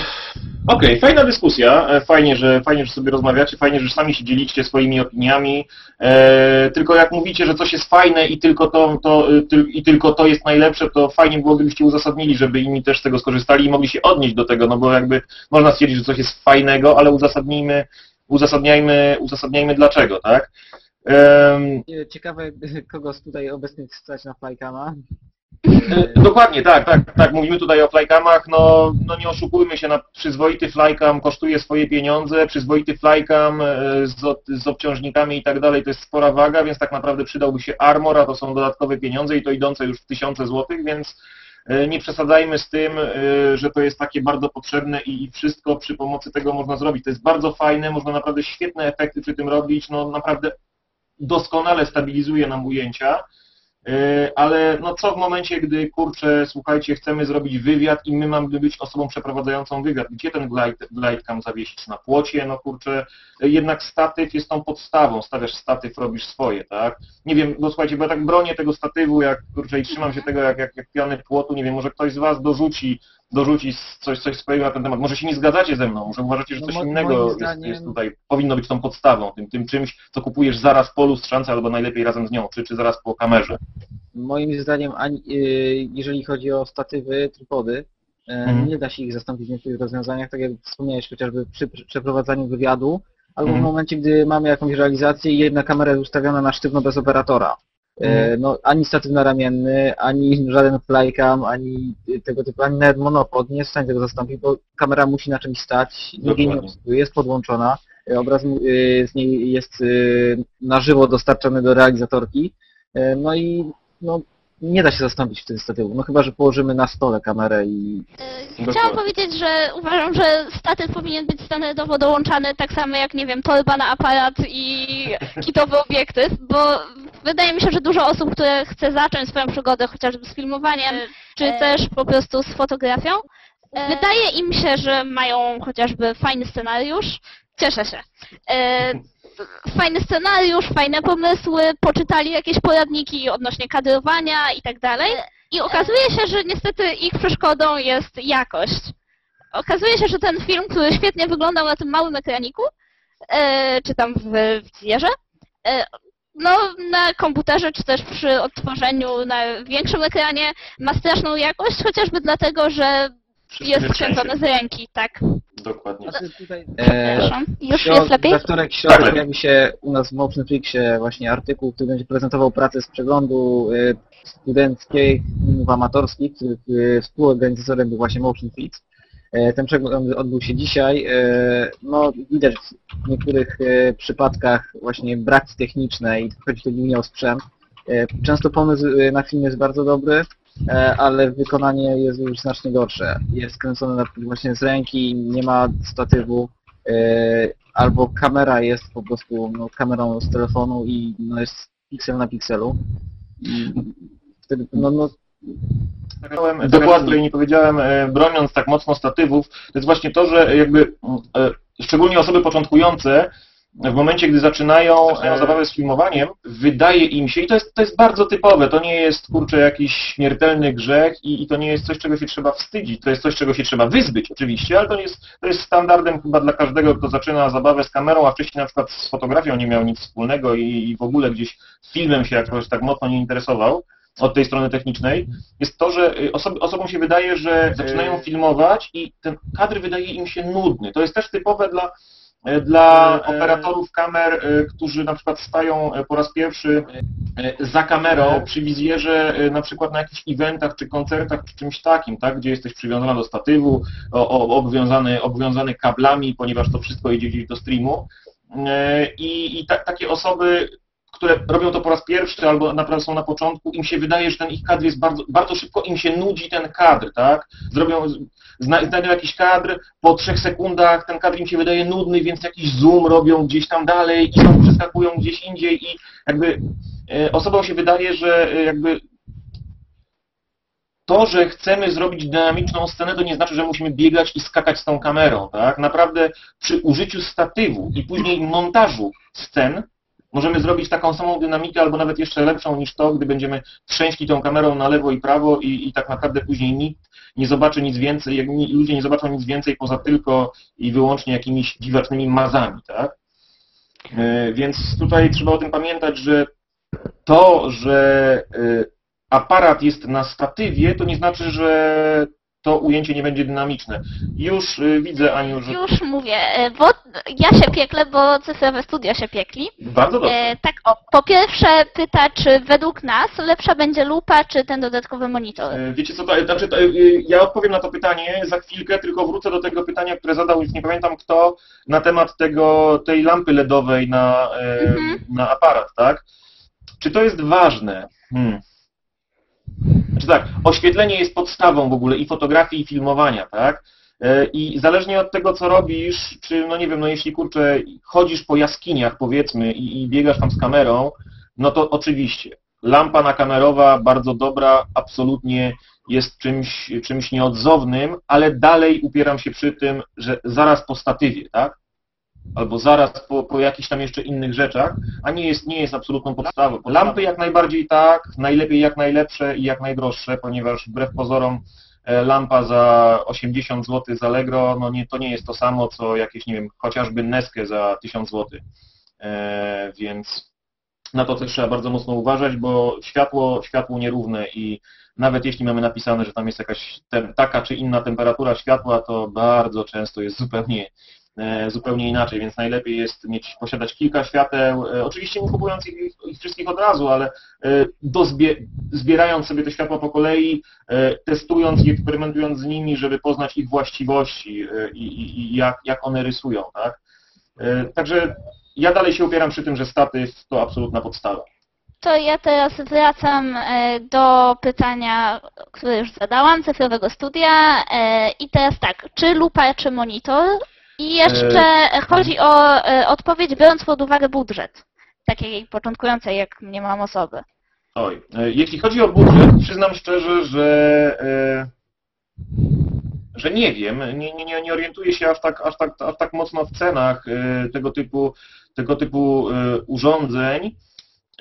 Okej, fajna dyskusja. E, Fajnie że, fajnie, że sobie rozmawiacie, fajnie, że sami się dzielicie swoimi opiniami. E, tylko jak mówicie, że coś jest fajne i tylko to, to, y, tyl, i tylko to jest najlepsze, to fajnie było, gdybyście uzasadnili, żeby inni też z tego skorzystali i mogli się odnieść do tego, no bo jakby można stwierdzić, że coś jest fajnego, ale uzasadnijmy, uzasadniajmy, uzasadniajmy dlaczego, tak? Em, Ciekawe, kogo z tutaj obecnych stać na Flycama. E, Dokładnie, tak, tak, tak. Mówimy tutaj o flycamach, no, no nie oszukujmy się, na przyzwoity flycam kosztuje swoje pieniądze, przyzwoity flycam e, z, z obciążnikami i tak dalej to jest spora waga, więc tak naprawdę przydałby się armor, a to są dodatkowe pieniądze i to idące już w tysiące złotych, więc e, nie przesadzajmy z tym, że to jest takie bardzo potrzebne i wszystko przy pomocy tego można zrobić. To jest bardzo fajne, można naprawdę świetne efekty przy tym robić, no naprawdę doskonale stabilizuje nam ujęcia. Yy, Ale no co w momencie, gdy kurczę, słuchajcie, chcemy zrobić wywiad i my mamy być osobą przeprowadzającą wywiad. Gdzie ten glide, glidecam zawiesić? Na płocie? No kurczę, jednak statyw jest tą podstawą. Stawiasz statyw, robisz swoje, tak? Nie wiem, bo słuchajcie, bo ja tak bronię tego statywu, jak kurczę i trzymam się tego jak, jak, jak piany płotu, nie wiem, może ktoś z Was dorzuci, dorzuci coś, coś swojego na ten temat. Może się nie zgadzacie ze mną, może uważacie, że No coś mo- innego jest, zdaniem- jest tutaj, powinno być tą podstawą, tym, tym czymś, co kupujesz zaraz po lustrze albo najlepiej razem z nią, czy, czy zaraz po kamerze. Moim zdaniem, ani, y, jeżeli chodzi o statywy, tripody, e, Mhm. nie da się ich zastąpić w niektórych rozwiązaniach, tak jak wspomniałeś, chociażby przy przy przeprowadzaniu wywiadu, albo Mhm. w momencie, gdy mamy jakąś realizację i jedna kamera jest ustawiona na sztywno bez operatora. E, Mhm. No, ani statyw naramienny, ani żaden flycam, ani tego typu, ani nawet monopod nie jest w stanie tego zastąpić, bo kamera musi na czymś stać, jej nie obsługuje, jest podłączona, e, obraz y, z niej jest na żywo dostarczony do realizatorki, e, no i no, nie da się zastąpić wtedy statywu, no chyba, że położymy na stole kamerę i Dokładnie. Chciałam powiedzieć, że uważam, że statyw powinien być standardowo dołączany tak samo jak, nie wiem, torba na aparat i kitowy obiektyw, bo wydaje mi się, że dużo osób, które chce zacząć swoją przygodę chociażby z filmowaniem, czy e, też po prostu z fotografią, e, wydaje im się, że mają chociażby fajny scenariusz. Cieszę się. E, Fajny scenariusz, fajne pomysły, poczytali jakieś poradniki odnośnie kadrowania i tak dalej. I okazuje się, że niestety ich przeszkodą jest jakość. Okazuje się, że ten film, który świetnie wyglądał na tym małym ekraniku, e, czy tam w, w e, no na komputerze, czy też przy odtworzeniu na większym ekranie ma straszną jakość, chociażby dlatego, że Jest skręcone z ręki, tak. Dokładnie. Przepraszam. Już jest lepiej? Za wtorek, środę Tak, lepiej. pojawi się u nas w Motion Flixie właśnie artykuł, który będzie prezentował pracę z przeglądu y, studenckiej filmów amatorskich, których współorganizatorem był właśnie Motion Flix. E, Ten przegląd odbył się dzisiaj. E, No, widać w niektórych e, przypadkach właśnie braki techniczne i chodzi tu głównie o sprzęt. Często pomysł na film jest bardzo dobry, ale wykonanie jest już znacznie gorsze. Jest kręcone na przykład właśnie z ręki, nie ma statywu, e, albo kamera jest po prostu no, kamerą z telefonu i no, jest piksel na pikselu. Wtedy, no, no, której nie powiedziałem, e, broniąc tak mocno statywów, to jest właśnie to, że jakby e, szczególnie osoby początkujące w momencie, gdy zaczynają e, zabawę z filmowaniem, wydaje im się, i to jest, to jest bardzo typowe, to nie jest, kurczę, jakiś śmiertelny grzech i, i to nie jest coś, czego się trzeba wstydzić, to jest coś, czego się trzeba wyzbyć oczywiście, ale to jest, to jest standardem chyba dla każdego, kto zaczyna zabawę z kamerą, a wcześniej na przykład z fotografią nie miał nic wspólnego i, i w ogóle gdzieś filmem się jakoś tak mocno nie interesował od tej strony technicznej, jest to, że y, osoby, osobom się wydaje, że zaczynają filmować i ten kadr wydaje im się nudny. To jest też typowe dla, dla operatorów kamer, e, którzy na przykład stają e, po raz pierwszy e, za kamerą przy wizjerze e, na przykład na jakichś eventach czy koncertach czy czymś takim, tak, gdzie jesteś przywiązana do statywu, obwiązany, obwiązany kablami, ponieważ to wszystko idzie gdzieś do streamu. E, I, i ta, takie osoby, które robią to po raz pierwszy albo naprawdę są na początku, im się wydaje, że ten ich kadr jest bardzo, bardzo szybko, im się nudzi ten kadr, tak? Zrobią, zna, znajdą jakiś kadr, po trzech sekundach ten kadr im się wydaje nudny, więc jakiś zoom robią gdzieś tam dalej i przeskakują gdzieś indziej i jakby e, osobom się wydaje, że e, jakby to, że chcemy zrobić dynamiczną scenę, to nie znaczy, że musimy biegać i skakać z tą kamerą, tak? Naprawdę przy użyciu statywu i później montażu scen możemy zrobić taką samą dynamikę, albo nawet jeszcze lepszą niż to, gdy będziemy trzęśli tą kamerą na lewo i prawo i, i tak naprawdę później nikt nie zobaczy nic więcej, jak ludzie nie zobaczą nic więcej poza tylko i wyłącznie jakimiś dziwacznymi mazami, tak? E, Więc tutaj trzeba o tym pamiętać, że to, że e, aparat jest na statywie, to nie znaczy, że to ujęcie nie będzie dynamiczne. Już e, widzę, Aniu, że... Już mówię, e, bo ja się pieklę, bo cyfrowe studio się piekli. Bardzo dobrze. E, tak, o, po pierwsze pyta, czy według nas lepsza będzie lupa, czy ten dodatkowy monitor. E, Wiecie co, to, znaczy, to, ja odpowiem na to pytanie za chwilkę, tylko wrócę do tego pytania, które zadał, już nie pamiętam kto, na temat tego, tej lampy LEDowej na, Mhm. na aparat, tak? Czy to jest ważne? Hmm. Znaczy tak, oświetlenie jest podstawą w ogóle i fotografii, i filmowania, tak? E, I zależnie od tego, co robisz, czy, no nie wiem, no jeśli kurczę, chodzisz po jaskiniach, powiedzmy, i, i biegasz tam z kamerą, no to oczywiście. Lampa nakamerowa, bardzo dobra, absolutnie jest czymś, czymś nieodzownym, ale dalej upieram się przy tym, że zaraz po statywie, tak? Albo zaraz po, po jakichś tam jeszcze innych rzeczach, a nie jest, nie jest absolutną podstawą. Lampy jak najbardziej tak, najlepiej jak najlepsze i jak najdroższe, ponieważ wbrew pozorom e, lampa za 80 zł z Allegro, no nie, to nie jest to samo, co jakieś, nie wiem, chociażby Neskę za 1000 zł. E, więc na to też trzeba bardzo mocno uważać, bo światło, światło nierówne i nawet jeśli mamy napisane, że tam jest jakaś tem, taka czy inna temperatura światła, to bardzo często jest zupełnie, zupełnie inaczej, więc najlepiej jest mieć, posiadać kilka świateł, e, oczywiście nie kupując ich, ich wszystkich od razu, ale e, dozbie, zbierając sobie te światła po kolei, e, testując i eksperymentując z nimi, żeby poznać ich właściwości e, i, i, i jak, jak one rysują, tak? E, Także ja dalej się upieram przy tym, że statyw to absolutna podstawa. To ja teraz wracam e, do pytania, które już zadałam, cyfrowego studia. E, I teraz tak, czy lupa, czy monitor? I jeszcze chodzi o e, odpowiedź, biorąc pod uwagę budżet. Takiej początkującej, jak nie mam osoby. Oj, e, jeśli chodzi o budżet, przyznam szczerze, że, e, że nie wiem, nie, nie, nie, orientuję się aż tak, aż, tak, aż tak mocno w cenach e, tego typu, tego typu e, urządzeń.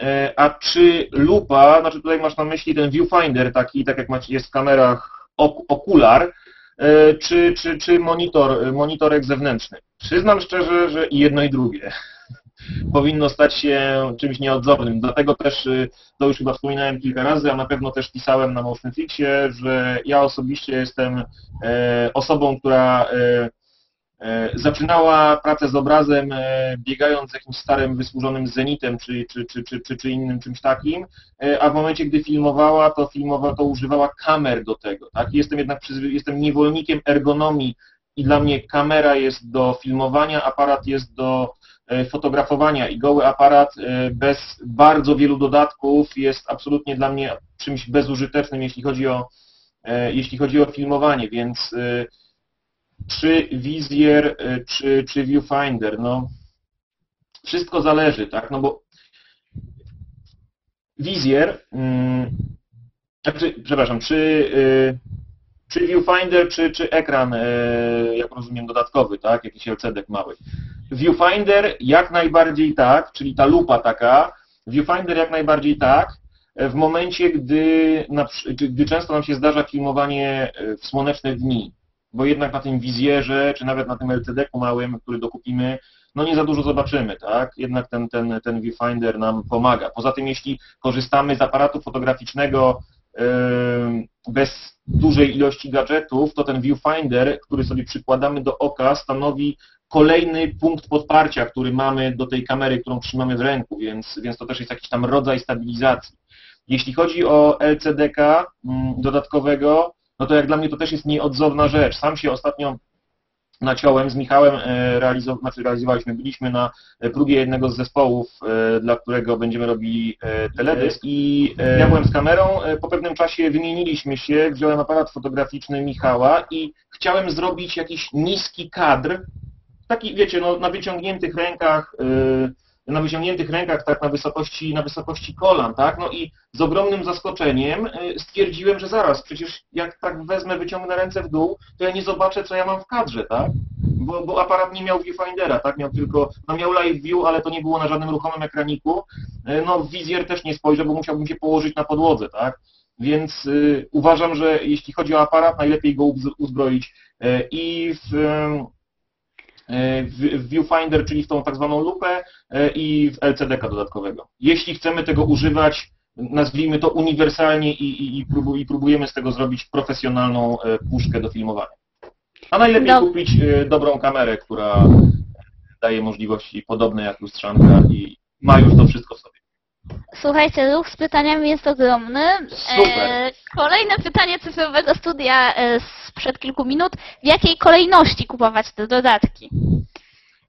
E, A czy lupa, znaczy tutaj masz na myśli ten viewfinder taki, tak jak macie, jest w kamerach ok, okular, e, czy, czy, czy monitor, monitorek zewnętrzny? Przyznam szczerze, że i jedno i drugie powinno stać się czymś nieodzownym. Dlatego też, y, to już chyba wspominałem kilka razy, a na pewno też pisałem na MotionFixie, że ja osobiście jestem e, osobą, która e, e, zaczynała pracę z obrazem e, biegając z jakimś starym, wysłużonym Zenitem czy, czy, czy, czy, czy, czy innym czymś takim, e, a w momencie, gdy filmowała, to filmowała, to używała kamer do tego. Tak? Jestem jednak jestem niewolnikiem ergonomii i dla mnie kamera jest do filmowania, aparat jest do e, fotografowania i goły aparat e, bez bardzo wielu dodatków jest absolutnie dla mnie czymś bezużytecznym, jeśli chodzi o, e, jeśli chodzi o filmowanie, więc e, czy wizjer, e, czy, czy viewfinder, no. Wszystko zależy, tak, no bo wizjer, mm, znaczy, przepraszam, czy, y, czy viewfinder, czy, czy ekran, y, jak rozumiem, dodatkowy, tak, jakiś LCD mały. Viewfinder jak najbardziej tak, czyli ta lupa taka, viewfinder jak najbardziej tak, w momencie, gdy, gdy często nam się zdarza filmowanie w słoneczne dni, bo jednak na tym wizjerze, czy nawet na tym LCD-ku małym, który dokupimy, no nie za dużo zobaczymy, tak? Jednak ten, ten, ten viewfinder nam pomaga. Poza tym, jeśli korzystamy z aparatu fotograficznego bez dużej ilości gadżetów, to ten viewfinder, który sobie przykładamy do oka, stanowi kolejny punkt podparcia, który mamy do tej kamery, którą trzymamy w ręku, więc, więc to też jest jakiś tam rodzaj stabilizacji. Jeśli chodzi o LCDK mm, dodatkowego, no to jak dla mnie to też jest nieodzowna rzecz. Sam się ostatnio naciąłem z Michałem, e, realizow, znaczy realizowaliśmy, byliśmy na e, próbie jednego z zespołów, e, dla którego będziemy robili teledysk i e, ja byłem z kamerą, po pewnym czasie wymieniliśmy się, wziąłem aparat fotograficzny Michała i chciałem zrobić jakiś niski kadr, taki wiecie, no, na wyciągniętych rękach, na wyciągniętych rękach, tak na wysokości, na wysokości kolan, tak? No i z ogromnym zaskoczeniem e, stwierdziłem, że zaraz, przecież jak tak wezmę, wyciągnę ręce w dół, to ja nie zobaczę, co ja mam w kadrze, tak? Bo, bo aparat nie miał viewfindera, tak? Miał tylko, no miał live view, ale to nie było na żadnym ruchomym ekraniku. E, No wizjer też nie spojrzę, bo musiałbym się położyć na podłodze, tak? Więc y, uważam, że jeśli chodzi o aparat, najlepiej go uz- uzbroić i w, w, w viewfinder, czyli w tą tak zwaną lupę e, i w LCD-ka dodatkowego. Jeśli chcemy tego używać, nazwijmy to uniwersalnie i, i, i, próbu, i próbujemy z tego zrobić profesjonalną e, puszkę do filmowania. A najlepiej Dob- kupić e, dobrą kamerę, która daje możliwości podobne jak lustrzanka i ma już to wszystko w sobie. Słuchajcie, ruch z pytaniami jest ogromny. Super. E, kolejne pytanie cyfrowego studia e, sprzed kilku minut. W jakiej kolejności kupować te dodatki?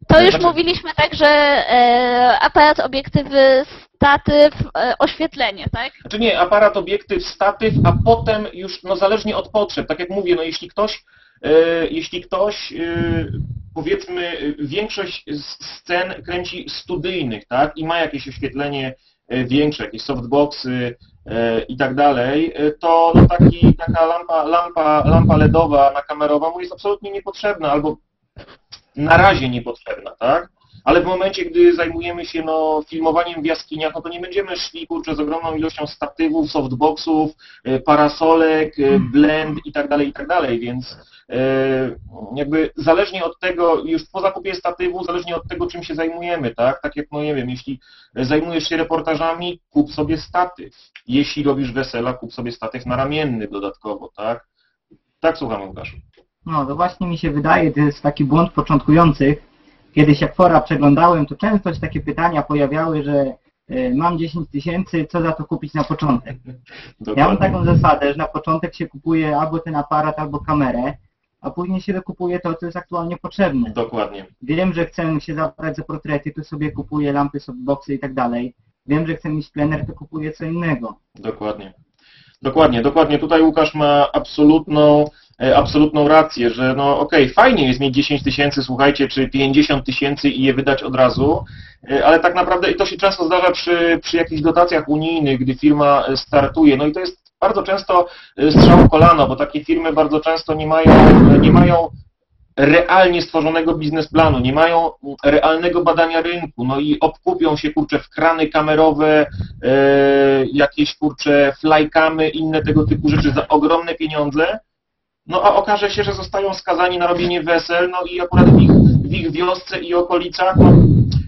To już Znaczy- mówiliśmy tak, że e, aparat, obiektywy, statyw, e, oświetlenie, tak? Znaczy nie, aparat, obiektyw, statyw, a potem już no zależnie od potrzeb. Tak jak mówię, no jeśli ktoś, e, jeśli ktoś e, powiedzmy większość scen kręci studyjnych, tak, i ma jakieś oświetlenie większe, jakieś softboxy e, i tak dalej, e, to no taki, taka lampa, lampa, lampa LEDowa nakamerowa mu jest absolutnie niepotrzebna, albo na razie niepotrzebna, tak? Ale w momencie, gdy zajmujemy się no, filmowaniem w jaskiniach, no to nie będziemy szli kurczę z ogromną ilością statywów, softboxów, e, parasolek, e, blend i tak dalej, i tak dalej, więc e, jakby zależnie od tego, już po zakupie statywu, zależnie od tego, czym się zajmujemy, tak? Tak jak, no nie wiem, jeśli zajmujesz się reportażami, kup sobie statyw. Jeśli robisz wesela, kup sobie statyw naramienny dodatkowo, tak? Tak, słucham, Łukasz. No to właśnie mi się wydaje, to jest taki błąd początkujących. Kiedyś jak fora przeglądałem, to często się takie pytania pojawiały, że e, mam 10 tysięcy, co za to kupić na początek? Ja mam taką zasadę, że na początek się kupuje albo ten aparat, albo kamerę, a później się dokupuje to, co jest aktualnie potrzebne. Dokładnie. Wiem, że chcę się zabrać za portrety, to sobie kupuję lampy, softboxy i tak dalej. Wiem, że chcę mieć plener, to kupuję co innego. Dokładnie. Dokładnie, dokładnie. Tutaj Łukasz ma absolutną, e, absolutną rację, że no okej, fajnie jest mieć 10 tysięcy, słuchajcie, czy 50 tysięcy i je wydać od razu, e, ale tak naprawdę i to się często zdarza przy, przy jakichś dotacjach unijnych, gdy firma e, startuje, no i to jest bardzo często strzał kolano, bo takie firmy bardzo często nie mają, nie mają realnie stworzonego biznesplanu, nie mają realnego badania rynku, no i obkupią się, kurczę, w krany kamerowe, e, jakieś, kurczę, flycamy, inne tego typu rzeczy za ogromne pieniądze, no a okaże się, że zostają skazani na robienie wesel, no i akurat w ich, w ich wiosce i okolicach, no,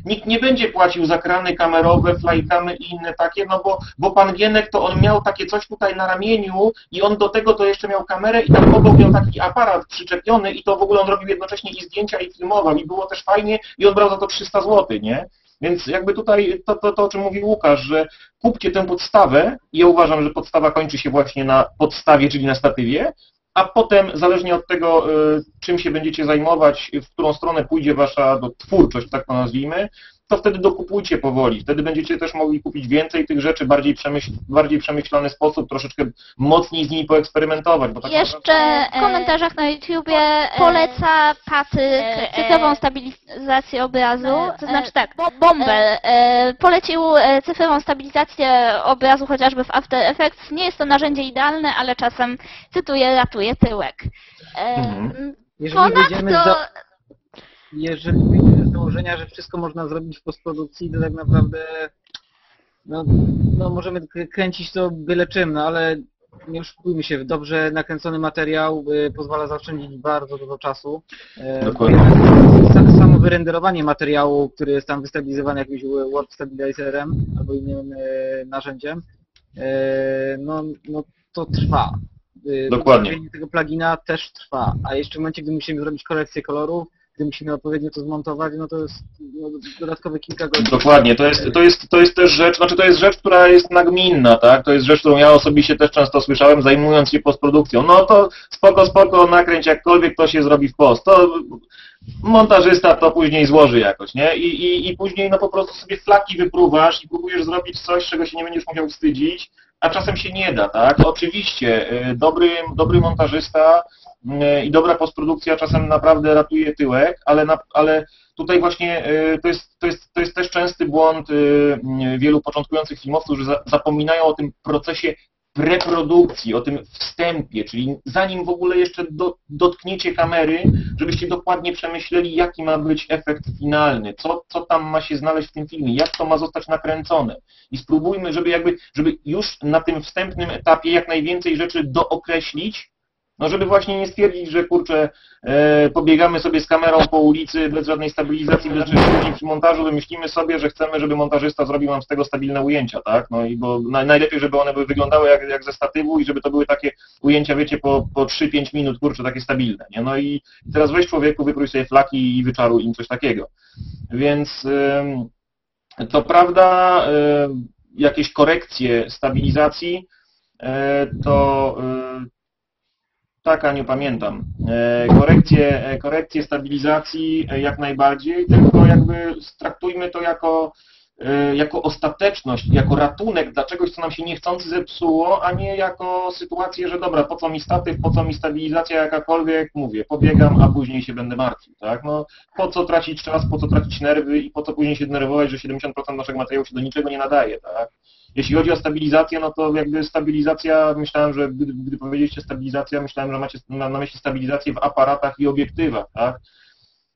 nikt nie będzie płacił za krany kamerowe, flycamy i inne takie, no bo, bo pan Gienek to on miał takie coś tutaj na ramieniu i on do tego to jeszcze miał kamerę i tam obok miał taki aparat przyczepiony i to w ogóle on robił jednocześnie i zdjęcia i filmował i było też fajnie i on brał za to 300 zł, nie? Więc jakby tutaj to, to, to o czym mówił Łukasz, że kupcie tę podstawę i ja uważam, że podstawa kończy się właśnie na podstawie, czyli na statywie, a potem, zależnie od tego, y, czym się będziecie zajmować, w którą stronę pójdzie wasza twórczość, tak to nazwijmy, to wtedy dokupujcie powoli. Wtedy będziecie też mogli kupić więcej tych rzeczy, bardziej, przemyśl, bardziej przemyślany sposób, troszeczkę mocniej z nimi poeksperymentować. Bo tak Jeszcze naprawdę- w komentarzach na YouTubie e, poleca Patryk cyfrową stabilizację obrazu, to znaczy tak, Bomber e, polecił e, cyfrową stabilizację obrazu chociażby w After Effects. Nie jest to narzędzie idealne, ale czasem, cytuję, ratuje tyłek. E, Mhm. Ponadto za, jeżeli wyjdziemy z założenia, że wszystko można zrobić w postprodukcji, to tak naprawdę no, no możemy kręcić to byle czym, no ale nie oszukujmy się, dobrze nakręcony materiał y, pozwala zaoszczędzić bardzo dużo czasu. E, Samo wyrenderowanie materiału, który jest tam wystabilizowany jakimś Word Stabilizerem albo innym e, narzędziem, e, no, no to trwa. Y, Dokładnie. Tego plugina też trwa, a jeszcze w momencie, gdy musimy zrobić korekcję kolorów, gdy musimy odpowiednio to zmontować, no to jest no, dodatkowe kilka godzin. Dokładnie, to jest, to, jest, to jest też rzecz, znaczy to jest rzecz, która jest nagminna, tak? To jest rzecz, którą ja osobiście też często słyszałem, zajmując się postprodukcją. No to spoko, spoko, nakręć jakkolwiek, to się zrobi w post. To montażysta to później złoży jakoś, nie? I, i, I później no po prostu sobie flaki wypruwasz i próbujesz zrobić coś, czego się nie będziesz musiał wstydzić, a czasem się nie da, tak? Oczywiście, y, dobry, dobry montażysta i dobra postprodukcja czasem naprawdę ratuje tyłek, ale, na, ale tutaj właśnie y, to jest, to, jest, to jest też częsty błąd y, wielu początkujących filmowców, że za- zapominają o tym procesie preprodukcji, o tym wstępie, czyli zanim w ogóle jeszcze do, dotkniecie kamery, żebyście dokładnie przemyśleli, jaki ma być efekt finalny, co, co tam ma się znaleźć w tym filmie, jak to ma zostać nakręcone. I spróbujmy, żeby jakby, żeby już na tym wstępnym etapie jak najwięcej rzeczy dookreślić, no żeby właśnie nie stwierdzić, że kurczę, e, pobiegamy sobie z kamerą po ulicy bez żadnej stabilizacji, bez później przy montażu wymyślimy sobie, że chcemy, żeby montażysta zrobił nam z tego stabilne ujęcia, tak? No i bo na, najlepiej, żeby one by wyglądały jak, jak ze statywu i żeby to były takie ujęcia, wiecie, po, po 3-5 minut, kurczę, takie stabilne, nie? No i teraz weź człowieku, wyprój sobie flaki i wyczaruj im coś takiego. Więc to prawda, jakieś korekcje stabilizacji, e, to y, tak, Aniu, pamiętam. E, Korekcje, e, korekcje stabilizacji e, jak najbardziej, tylko jakby traktujmy to jako, jako ostateczność, jako ratunek dla czegoś, co nam się niechcący zepsuło, a nie jako sytuację, że dobra, po co mi statyw, po co mi stabilizacja jakakolwiek, mówię, pobiegam, a później się będę martwił, tak? No, po co tracić czas, po co tracić nerwy i po co później się denerwować, że 70% naszego materiału się do niczego nie nadaje, tak? Jeśli chodzi o stabilizację, no to jakby stabilizacja, myślałem, że gdy, gdy powiedzieliście stabilizacja, myślałem, że macie na, na myśli stabilizację w aparatach i obiektywach, tak?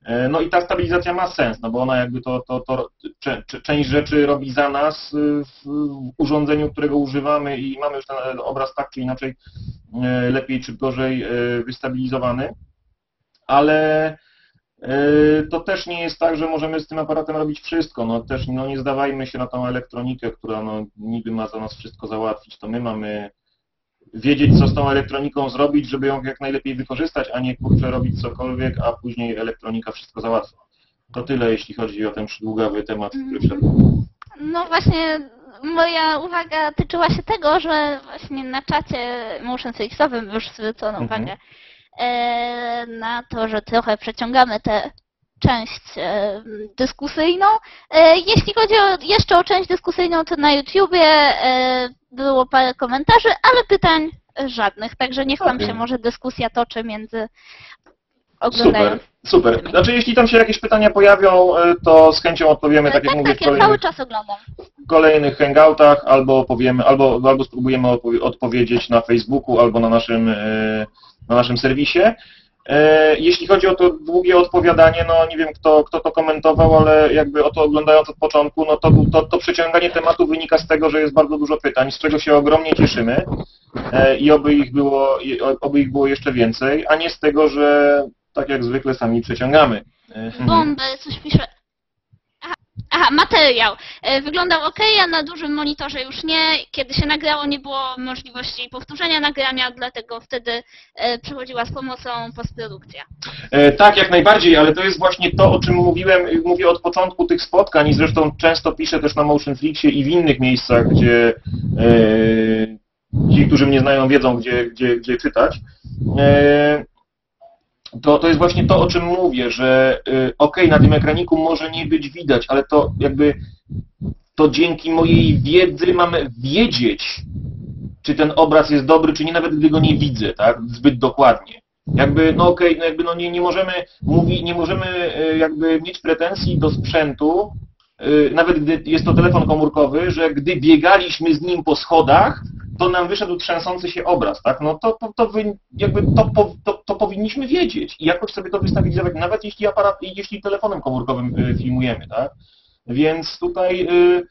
E, No i ta stabilizacja ma sens, no bo ona jakby to, to, to część rzeczy robi za nas y, w urządzeniu, którego używamy i mamy już ten obraz tak czy inaczej e, lepiej czy gorzej e, wystabilizowany, ale to też nie jest tak, że możemy z tym aparatem robić wszystko. No też no, nie zdawajmy się na tą elektronikę, która no, niby ma za nas wszystko załatwić. To my mamy wiedzieć, co z tą elektroniką zrobić, żeby ją jak najlepiej wykorzystać, a nie kurczę robić cokolwiek, a później elektronika wszystko załatwia. To tyle, jeśli chodzi o ten przydługawy temat, który wszedł. No właśnie, moja uwaga tyczyła się tego, że właśnie na czacie Motion Fixowym już zwrócono Mhm. uwagę e, na to, że trochę przeciągamy tę część e, dyskusyjną. E, jeśli chodzi o, jeszcze o część dyskusyjną, to na YouTubie e, było parę komentarzy, ale pytań żadnych, także niech tam Okej. się może dyskusja toczy między Super, oglądającymi. super. Znaczy, jeśli tam się jakieś pytania pojawią, to z chęcią odpowiemy, tak jak tak, mówię, tak, w ja cały kolejnych, czas oglądam. w kolejnych hangoutach, albo powiemy, albo, albo spróbujemy odpowie- odpowiedzieć na Facebooku, albo na naszym, na naszym serwisie. E, Jeśli chodzi o to długie odpowiadanie, no nie wiem kto, kto to komentował, ale jakby o to oglądając od początku, no to, to, to przeciąganie tematu wynika z tego, że jest bardzo dużo pytań, z czego się ogromnie cieszymy e, i oby ich było, oby ich było jeszcze więcej, a nie z tego, że tak jak zwykle sami przeciągamy. E, Bomby, coś pisze. Aha, materiał. E, Wyglądał ok, a na dużym monitorze już nie. Kiedy się nagrało, nie było możliwości powtórzenia nagrania, dlatego wtedy e, przychodziła z pomocą postprodukcja. E, Tak, jak najbardziej, ale to jest właśnie to, o czym mówiłem, mówię od początku tych spotkań i zresztą często piszę też na Motion Flixie i w innych miejscach, gdzie ci, którzy mnie znają, wiedzą, gdzie, gdzie, gdzie czytać. To, to jest właśnie to, o czym mówię, że e, okej, na tym ekraniku może nie być widać, ale to jakby to dzięki mojej wiedzy mamy wiedzieć, czy ten obraz jest dobry, czy nie, nawet gdy go nie widzę, tak, zbyt dokładnie. Jakby, no okej, no jakby no nie, nie możemy mówi, nie możemy e, jakby mieć pretensji do sprzętu, e, nawet gdy jest to telefon komórkowy, że gdy biegaliśmy z nim po schodach, to nam wyszedł trzęsący się obraz, tak? No to, to, to wy, jakby to, po- to, to powinniśmy wiedzieć i jakoś sobie to wystabilizować, nawet jeśli aparat, jeśli telefonem komórkowym e, filmujemy, tak? Więc tutaj y,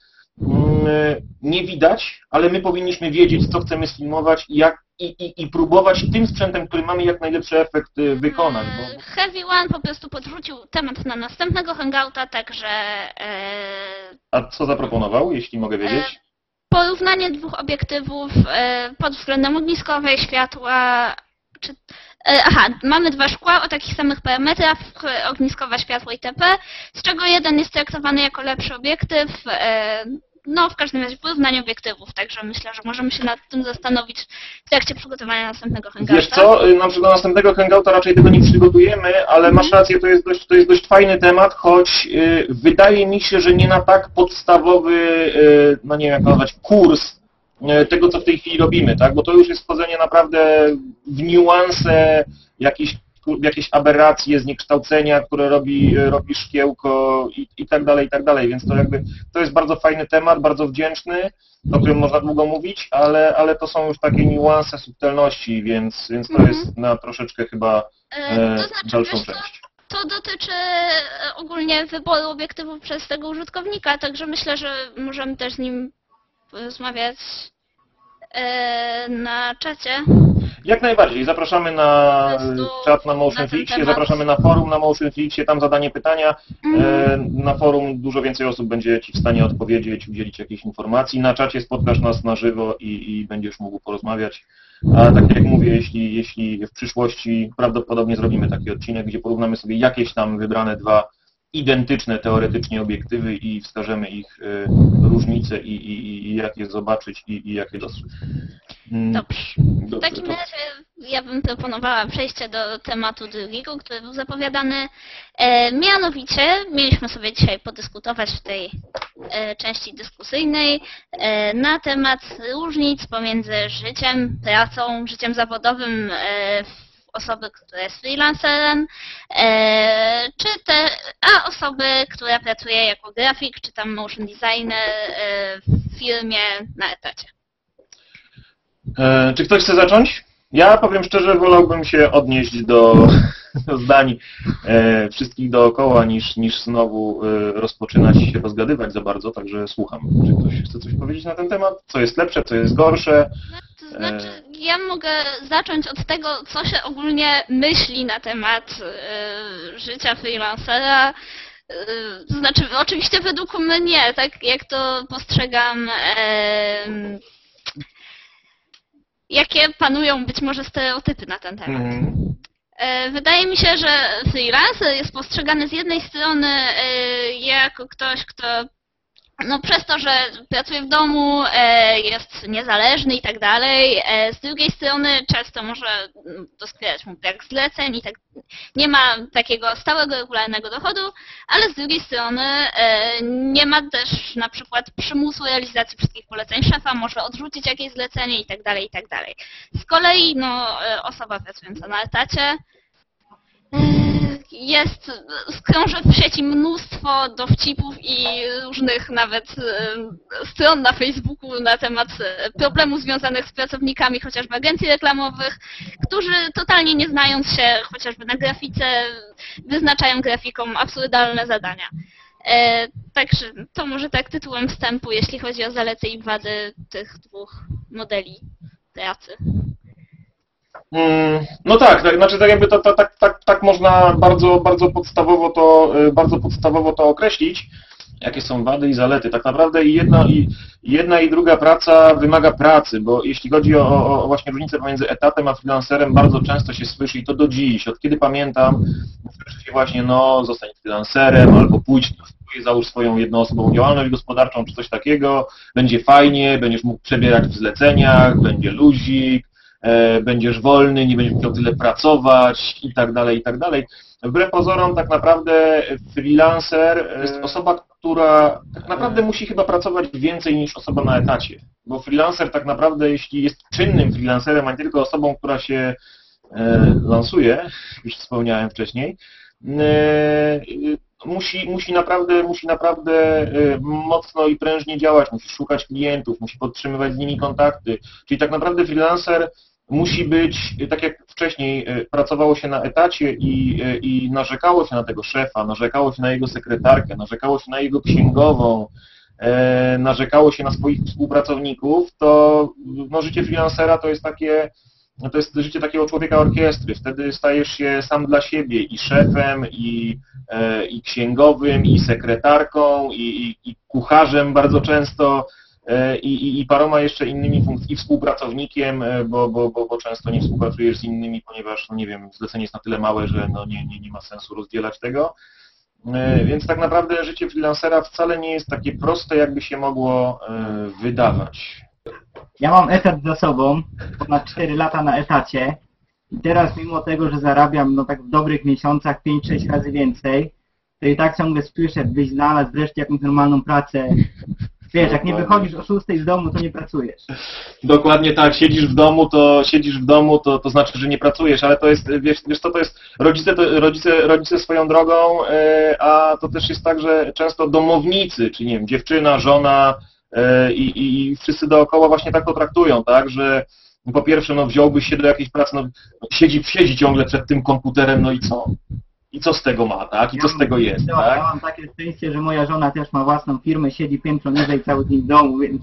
mm, y, nie widać, ale my powinniśmy wiedzieć, co chcemy sfilmować i, jak, i, i, i próbować tym sprzętem, który mamy, jak najlepszy efekt y, wykonać. E, Bo, Heavy One po prostu podrzucił temat na następnego hangouta, także e, a co zaproponował, jeśli mogę wiedzieć? Porównanie dwóch obiektywów e, pod względem ogniskowej, światła, czy, E, Aha, mamy dwa szkła o takich samych parametrach, e, ogniskowa, światło itp., z czego jeden jest traktowany jako lepszy obiektyw, no w każdym razie porównanie obiektywów, także myślę, że możemy się nad tym zastanowić w trakcie przygotowania następnego hangouta. Wiesz co, y, na przykład do następnego hangouta raczej tego nie przygotujemy, ale masz rację, to jest dość, to jest dość fajny temat, choć y, wydaje mi się, że nie na tak podstawowy, y, no nie wiem jak nazwać, kurs tego, co w tej chwili robimy, tak? Bo to już jest wchodzenie naprawdę w niuanse, jakieś, ku- jakieś aberracje, zniekształcenia, które robi, robi szkiełko i, i tak dalej, i tak dalej, więc to jakby, to jest bardzo fajny temat, bardzo wdzięczny, o którym można długo mówić, ale, ale to są już takie niuanse, subtelności, więc, więc to Mhm. jest na troszeczkę chyba E, e, to znaczy, dalszą część. to dotyczy e, ogólnie wyboru obiektywów przez tego użytkownika, także myślę, że możemy też z nim porozmawiać e, na czacie. Jak najbardziej, zapraszamy na czat na na Motion ten Flixie, temat. zapraszamy na forum na Motion Flixie, tam zadanie pytania. Mhm. E, Na forum dużo więcej osób będzie Ci w stanie odpowiedzieć, udzielić jakichś informacji. Na czacie spotkasz nas na żywo i, i będziesz mógł porozmawiać. A tak jak mówię, jeśli, jeśli w przyszłości prawdopodobnie zrobimy taki odcinek, gdzie porównamy sobie jakieś tam wybrane dwa identyczne teoretycznie obiektywy i wskażemy ich e, różnice i, i, i jak je zobaczyć i, i jak je dostrzec. Mm, Dobrze. W takim to- razie ja bym proponowała przejście do tematu drugiego, który był zapowiadany. E, mianowicie mieliśmy sobie dzisiaj podyskutować w tej e, części dyskusyjnej e, na temat różnic pomiędzy życiem, pracą, życiem zawodowym e, osoby, która jest freelancerem, e, czy te, a osoby, która pracuje jako grafik, czy tam motion designer e, w firmie na etacie. E, Czy ktoś chce zacząć? Ja powiem szczerze, wolałbym się odnieść do, zdań e, wszystkich dookoła, niż, niż znowu e, rozpoczynać się rozgadywać za bardzo, także słucham. Czy ktoś chce coś powiedzieć na ten temat? Co jest lepsze, co jest gorsze? To znaczy, ja mogę zacząć od tego, co się ogólnie myśli na temat e, życia freelancera. E, to znaczy, oczywiście według mnie, tak jak to postrzegam, jakie panują być może stereotypy na ten temat. Mhm. E, Wydaje mi się, że freelancer jest postrzegany z jednej strony e, jako ktoś, kto no przez to, że pracuje w domu, e, jest niezależny i tak dalej, e, z drugiej strony często może doskwierać mu brak zleceń i tak nie ma takiego stałego, regularnego dochodu, ale z drugiej strony e, nie ma też na przykład przymusu realizacji wszystkich poleceń szefa, może odrzucić jakieś zlecenie i tak dalej, i tak dalej. Z kolei no, osoba pracująca na etacie jest, krąży w sieci mnóstwo dowcipów i różnych nawet e, stron na Facebooku na temat e, problemów związanych z pracownikami chociażby agencji reklamowych, którzy totalnie nie znając się chociażby na grafice, wyznaczają grafikom absurdalne zadania. E, Także to może tak tytułem wstępu, jeśli chodzi o zalety i wady tych dwóch modeli pracy. Mm, No tak, tak, znaczy tak jakby to, to tak, tak, tak można bardzo, bardzo podstawowo to, y, bardzo podstawowo to określić, jakie są wady i zalety. Tak naprawdę i jedna i, jedna i druga praca wymaga pracy, bo jeśli chodzi o, o, właśnie różnicę pomiędzy etatem a freelancerem, bardzo często się słyszy i to do dziś, od kiedy pamiętam, słyszy się właśnie, no zostań freelancerem albo pójdź załóż swoją jednoosobową działalność gospodarczą czy coś takiego, będzie fajnie, będziesz mógł przebierać w zleceniach, będzie luzik, będziesz wolny, nie będziesz musiał tyle pracować i tak dalej, i tak dalej. Wbrew pozorom tak naprawdę freelancer to jest osoba, która tak naprawdę musi chyba pracować więcej niż osoba na etacie. Bo freelancer tak naprawdę, jeśli jest czynnym freelancerem, a nie tylko osobą, która się e, lansuje, już wspomniałem wcześniej, e, musi, musi naprawdę, musi naprawdę e, mocno i prężnie działać, musi szukać klientów, musi podtrzymywać z nimi kontakty. Czyli tak naprawdę freelancer musi być, tak jak wcześniej e, pracowało się na etacie i, e, i narzekało się na tego szefa, narzekało się na jego sekretarkę, narzekało się na jego księgową, e, narzekało się na swoich współpracowników, to no, życie freelancera to jest takie, no, to jest życie takiego człowieka orkiestry. Wtedy stajesz się sam dla siebie i szefem, i, i księgowym, i sekretarką, i, i, i kucharzem bardzo często. E, i, i, i paroma jeszcze innymi funkcjami, i współpracownikiem, e, bo, bo, bo, bo często nie współpracujesz z innymi, ponieważ, no nie wiem, zlecenie jest na tyle małe, że no nie, nie, nie ma sensu rozdzielać tego. E, Więc tak naprawdę życie freelancera wcale nie jest takie proste, jakby się mogło wydawać. Ja mam etat za sobą, ponad 4 lata na etacie i teraz mimo tego, że zarabiam no tak w dobrych miesiącach 5-6 razy więcej, to i tak ciągle słyszę, byś znalazł wreszcie jakąś normalną pracę. Wiesz, jak nie wychodzisz o 6 z domu, to nie pracujesz. Dokładnie tak, siedzisz w domu, to siedzisz w domu, to, to znaczy, że nie pracujesz, ale to jest, wiesz, wiesz co to jest, rodzice, to, rodzice, rodzice swoją drogą, e, a to też jest tak, że często domownicy, czy nie wiem, dziewczyna, żona e, i, i wszyscy dookoła właśnie tak to traktują, tak, że po pierwsze, no wziąłbyś się do jakiejś pracy, no siedzi, siedzi ciągle przed tym komputerem, no i co? I co z tego ma, tak? I co z tego jest, Ja, tak? ja mam takie szczęście, że moja żona też ma własną firmę, siedzi piętro niżej cały dzień w domu, więc...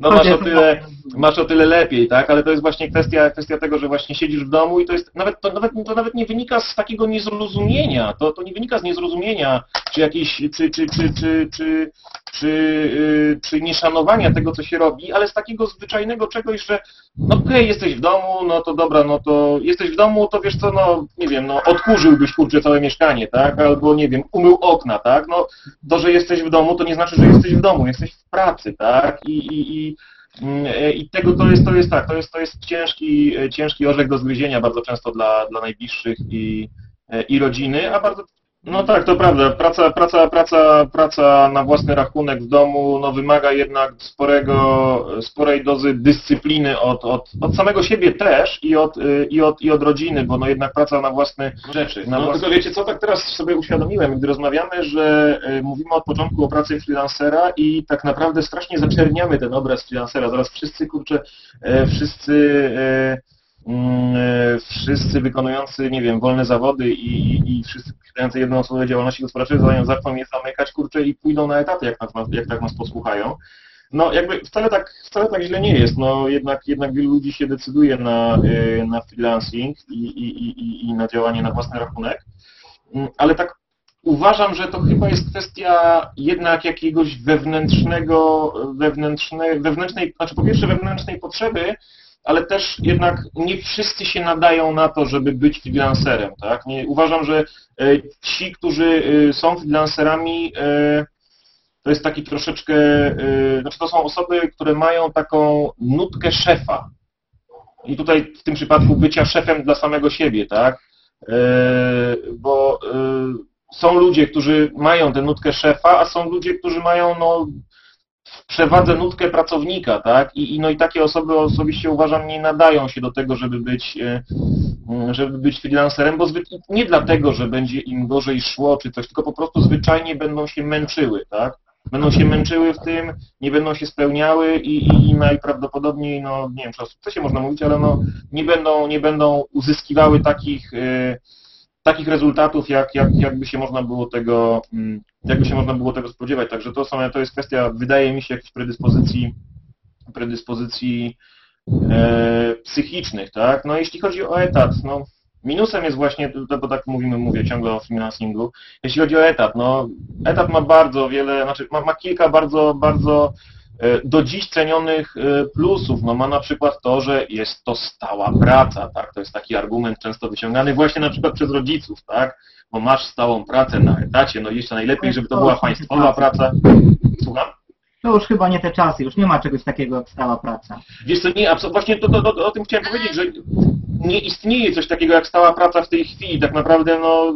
No masz o tyle, masz o tyle lepiej, tak? Ale to jest właśnie kwestia, kwestia tego, że właśnie siedzisz w domu i to jest nawet to nawet, to nawet nie wynika z takiego niezrozumienia. To, to nie wynika z niezrozumienia, czy jakiejś, czy, czy, czy, czy, czy, czy, yy, czy nieszanowania tego, co się robi, ale z takiego zwyczajnego czegoś, że no okej, jesteś w domu, no to dobra, no to jesteś w domu, to wiesz co, no nie wiem, no odkurzyłbyś całe mieszkanie, tak? Albo nie wiem, umył okna, tak? No to, że jesteś w domu, to nie znaczy, że jesteś w domu, jesteś w pracy, tak? I, i, i, mm, e, i tego to jest, to jest tak, to jest, to jest ciężki, e, ciężki orzech do zgryzienia bardzo często dla, dla najbliższych i, e, i rodziny, a bardzo no tak, to prawda. Praca, praca, praca, praca na własny rachunek w domu no, wymaga jednak sporego, sporej dozy dyscypliny od, od, od samego siebie też i od, y, i, od, i od rodziny, bo no jednak praca na własne rzeczy. Na no, Tylko wiecie co, tak teraz sobie uświadomiłem, gdy rozmawiamy, że y, mówimy od początku o pracy freelancera i tak naprawdę strasznie zaczerniamy ten obraz freelancera. Zaraz wszyscy, kurczę, y, wszyscy wszyscy wykonujący, nie wiem, wolne zawody i, i, i wszyscy posiadający jednoosobowe działalności gospodarczej zaczną, zaczną je zamykać, kurczę, i pójdą na etaty, jak, nas, jak tak nas posłuchają. No jakby wcale tak, wcale tak źle nie jest, no jednak, jednak wielu ludzi się decyduje na, y, na freelancing i, i, i, i na działanie na własny rachunek, Mm, ale tak uważam, że to chyba jest kwestia jednak jakiegoś wewnętrznego, wewnętrznej, wewnętrznej, znaczy po pierwsze wewnętrznej potrzeby, ale też jednak nie wszyscy się nadają na to, żeby być freelancerem, tak? Nie, uważam, że e, ci, którzy e, są freelancerami, e, to jest taki troszeczkę, znaczy to są osoby, które mają taką nutkę szefa. I tutaj w tym przypadku bycia szefem dla samego siebie, tak? Bo są ludzie, którzy mają tę nutkę szefa, a są ludzie, którzy mają no, przewadze nutkę pracownika, tak? I, i, no i takie osoby osobiście uważam nie nadają się do tego, żeby być, e, mm, żeby być freelancerem, bo zbyt, nie dlatego, że będzie im gorzej szło czy coś, tylko po prostu zwyczajnie będą się męczyły, tak? Będą się męczyły w tym, nie będą się spełniały i, i, i najprawdopodobniej, no nie wiem, czy o sukcesie można mówić, ale no nie będą, nie będą uzyskiwały takich, e, takich rezultatów, jak, jak, jakby się można było tego, mm, jakby się można było tego spodziewać. Także to, są, to jest kwestia, wydaje mi się, jakichś predyspozycji, predyspozycji e, psychicznych, tak? No jeśli chodzi o etat, no minusem jest właśnie, bo tak mówimy, mówię ciągle o freelancingu, jeśli chodzi o etat, no etat ma bardzo wiele, znaczy ma, ma kilka bardzo, bardzo do dziś cenionych e, plusów. No ma na przykład to, że jest to stała praca, tak? To jest taki argument często wyciągany właśnie na przykład przez rodziców, tak? Bo masz stałą pracę na etacie, no jeszcze najlepiej, żeby to była państwowa praca. Słucham? To już chyba nie te czasy, już nie ma czegoś takiego jak stała praca. Wiesz co, nie, właśnie to, to, to, o tym chciałem powiedzieć, że nie istnieje coś takiego jak stała praca w tej chwili. Tak naprawdę no,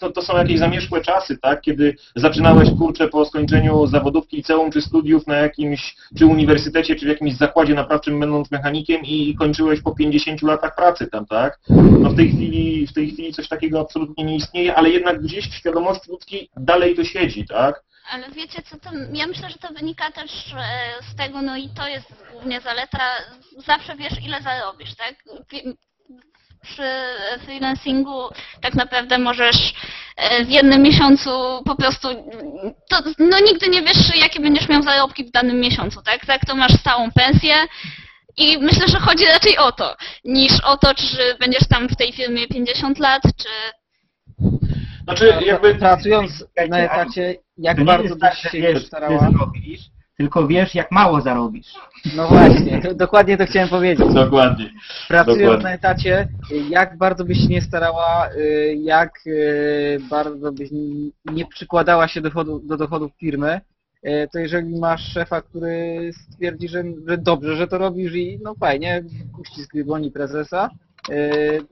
to, to są jakieś zamierzchłe czasy, tak? Kiedy zaczynałeś kurczę po skończeniu zawodówki liceum czy studiów na jakimś czy uniwersytecie, czy w jakimś zakładzie naprawczym będąc mechanikiem i, i kończyłeś po 50 latach pracy tam, tak? No w tej chwili w tej chwili coś takiego absolutnie nie istnieje, ale jednak gdzieś w świadomości ludzkiej dalej to siedzi, tak? Ale wiecie co, to, ja myślę, że to wynika też e, z tego, no i to jest głównie zaleta, zawsze wiesz ile zarobisz, tak? Przy freelancingu tak naprawdę możesz e, w jednym miesiącu po prostu, to, no nigdy nie wiesz jakie będziesz miał zarobki w danym miesiącu, tak? Tak to masz stałą pensję i myślę, że chodzi raczej o to, niż o to, czy będziesz tam w tej firmie 50 lat, czy Znaczy jakby Pracując na etacie, jak bardzo tak, byś że się starała? ty zrobisz, tylko wiesz, jak mało zarobisz. No właśnie, to, dokładnie to chciałem powiedzieć. Dokładnie. Pracując Dokładnie. na etacie, jak bardzo byś się nie starała, y, jak y, bardzo byś nie przykładała się dochodu, do dochodów firmy, y, to jeżeli masz szefa, który stwierdzi, że, że dobrze, że to robisz i no fajnie, uścisk dłoni prezesa,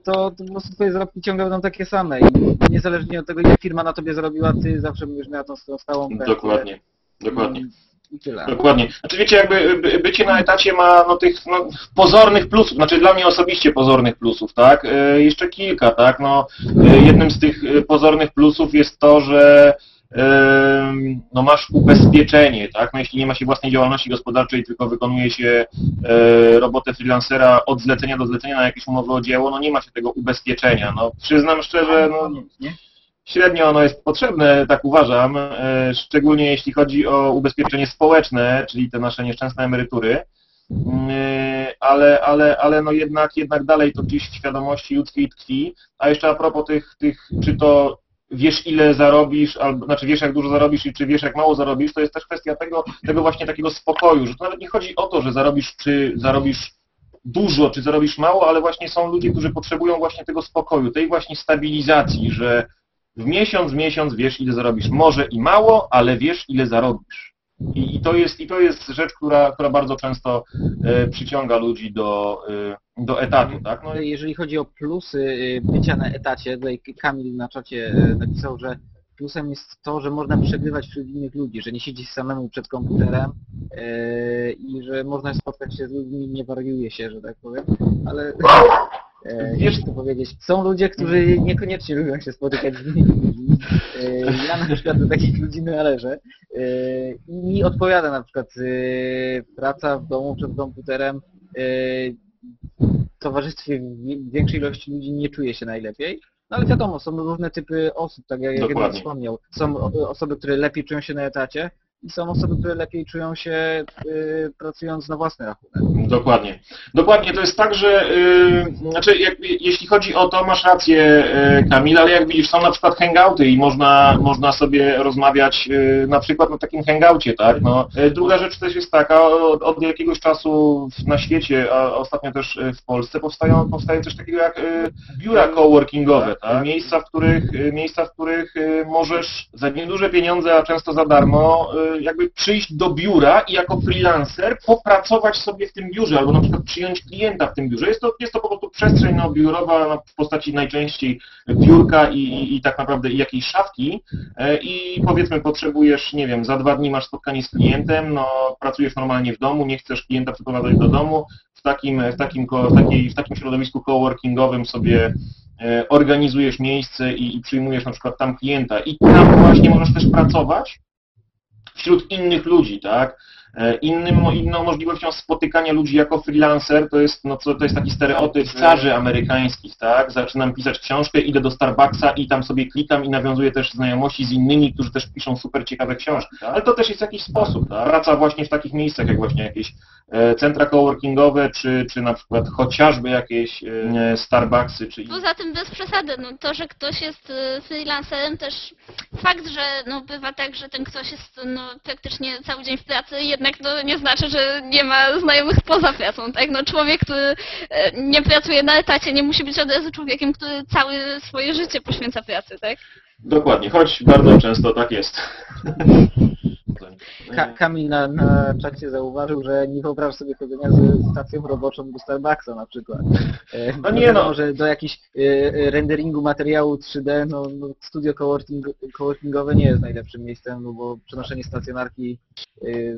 to, to po prostu twoje zarobki ciągle będą takie same i niezależnie od tego, ile firma na tobie zarobiła, ty zawsze będziesz miała tą swoją stałą pensję. Dokładnie. Dokładnie. I, tyle. Dokładnie. Znaczy wiecie, jakby by- bycie na etacie ma no, tych no, pozornych plusów, znaczy dla mnie osobiście pozornych plusów, tak? E, jeszcze kilka, tak? No, e, jednym z tych e, pozornych plusów jest to, że e, no, masz ubezpieczenie, tak? No, jeśli nie ma się własnej działalności gospodarczej, tylko wykonuje się e, robotę freelancera od zlecenia do zlecenia na jakieś umowy o dzieło, no nie ma się tego ubezpieczenia. No, przyznam szczerze, no, nie? Średnio ono jest potrzebne, tak uważam, e, szczególnie jeśli chodzi o ubezpieczenie społeczne, czyli te nasze nieszczęsne emerytury, Mm, e, ale, ale, ale no jednak, jednak dalej to gdzieś w świadomości ludzkiej tkwi. A jeszcze a propos tych, tych czy to wiesz ile zarobisz, albo, znaczy wiesz jak dużo zarobisz i czy wiesz jak mało zarobisz, to jest też kwestia tego, tego właśnie takiego spokoju, że to nawet nie chodzi o to, że zarobisz czy zarobisz dużo, czy zarobisz mało, ale właśnie są ludzie, którzy potrzebują właśnie tego spokoju, tej właśnie stabilizacji, że w miesiąc, w miesiąc wiesz, ile zarobisz. Może i mało, ale wiesz, ile zarobisz. I, i, to, jest, i to jest rzecz, która, która bardzo często e, przyciąga ludzi do, e, do etatu. Tak? No, i- Jeżeli chodzi o plusy y, bycia na etacie, tutaj Kamil na czacie y, napisał, że plusem jest to, że można przegrywać wśród innych ludzi, że nie siedzisz samemu przed komputerem i że można spotkać się z ludźmi, nie wariuje się, że tak powiem, ale e, Wiesz- jak to powiedzieć, są ludzie, którzy niekoniecznie lubią się spotykać z innymi ludźmi. E, Ja na przykład do takich ludzi należę e, i mi odpowiada na przykład e, praca w domu przed komputerem, e, w towarzystwie wi- większej ilości ludzi nie czuje się najlepiej. No ale wiadomo, są różne typy osób, tak jak Dokładnie. wspomniał. Są osoby, które lepiej czują się na etacie i są osoby, które lepiej czują się y, pracując na własny rachunek. Dokładnie. Dokładnie, to jest tak, że yy, znaczy, jak, jeśli chodzi o to, masz rację yy, Kamil, ale jak widzisz, są na przykład hangouty i można, można sobie rozmawiać yy, na przykład na takim hangoucie, tak? No, yy, druga rzecz też jest taka, od, od jakiegoś czasu w- na świecie, a ostatnio też yy, w Polsce powstają, powstaje coś takiego jak biura coworkingowe, tak? Miejsca, w których, miejsca, w których możesz za nieduże pieniądze, a często za darmo, jakby przyjść do biura i jako freelancer popracować sobie w tym biurze, albo na przykład przyjąć klienta w tym biurze. Jest to, jest to po prostu przestrzeń no, biurowa no, w postaci najczęściej biurka i, i, i tak naprawdę jakiejś szafki e, i powiedzmy potrzebujesz, nie wiem, za dwa dni masz spotkanie z klientem, no pracujesz normalnie w domu, nie chcesz klienta przyprowadzać do domu, w takim, w takim, w takiej, w takim środowisku coworkingowym sobie e, organizujesz miejsce i, i przyjmujesz na przykład tam klienta i tam właśnie możesz też pracować wśród innych ludzi, tak? E, Innym, inną możliwością spotykania ludzi jako freelancer to jest, no, to, to jest taki stereotyp pisarzy amerykańskich, tak? Zaczynam pisać książkę, idę do Starbucksa i tam sobie klikam i nawiązuję też znajomości z innymi, którzy też piszą super ciekawe książki. Tak? Ale to też jest jakiś sposób, tak? Praca właśnie w takich miejscach, jak właśnie jakieś e, centra coworkingowe, czy, czy na przykład chociażby jakieś e, Starbucksy, czy. Poza tym bez przesady, no to, że ktoś jest freelancerem też fakt, że no bywa tak, że ten ktoś jest no praktycznie cały dzień w pracy, jednak to nie znaczy, że nie ma znajomych poza pracą, tak? No człowiek, który e, nie pracuje na etacie, nie musi być od razu człowiekiem, który całe swoje życie poświęca pracy, tak? Dokładnie, choć bardzo często tak jest. Ka Kamil na, na czacie zauważył, że nie wyobraża sobie chodzenia z stacją roboczą do Starbucksa na przykład. E, No nie no. Może do jakichś e, e, renderingu materiału 3D, no, no studio coworking, coworkingowe nie jest najlepszym miejscem, no bo przenoszenie stacjonarki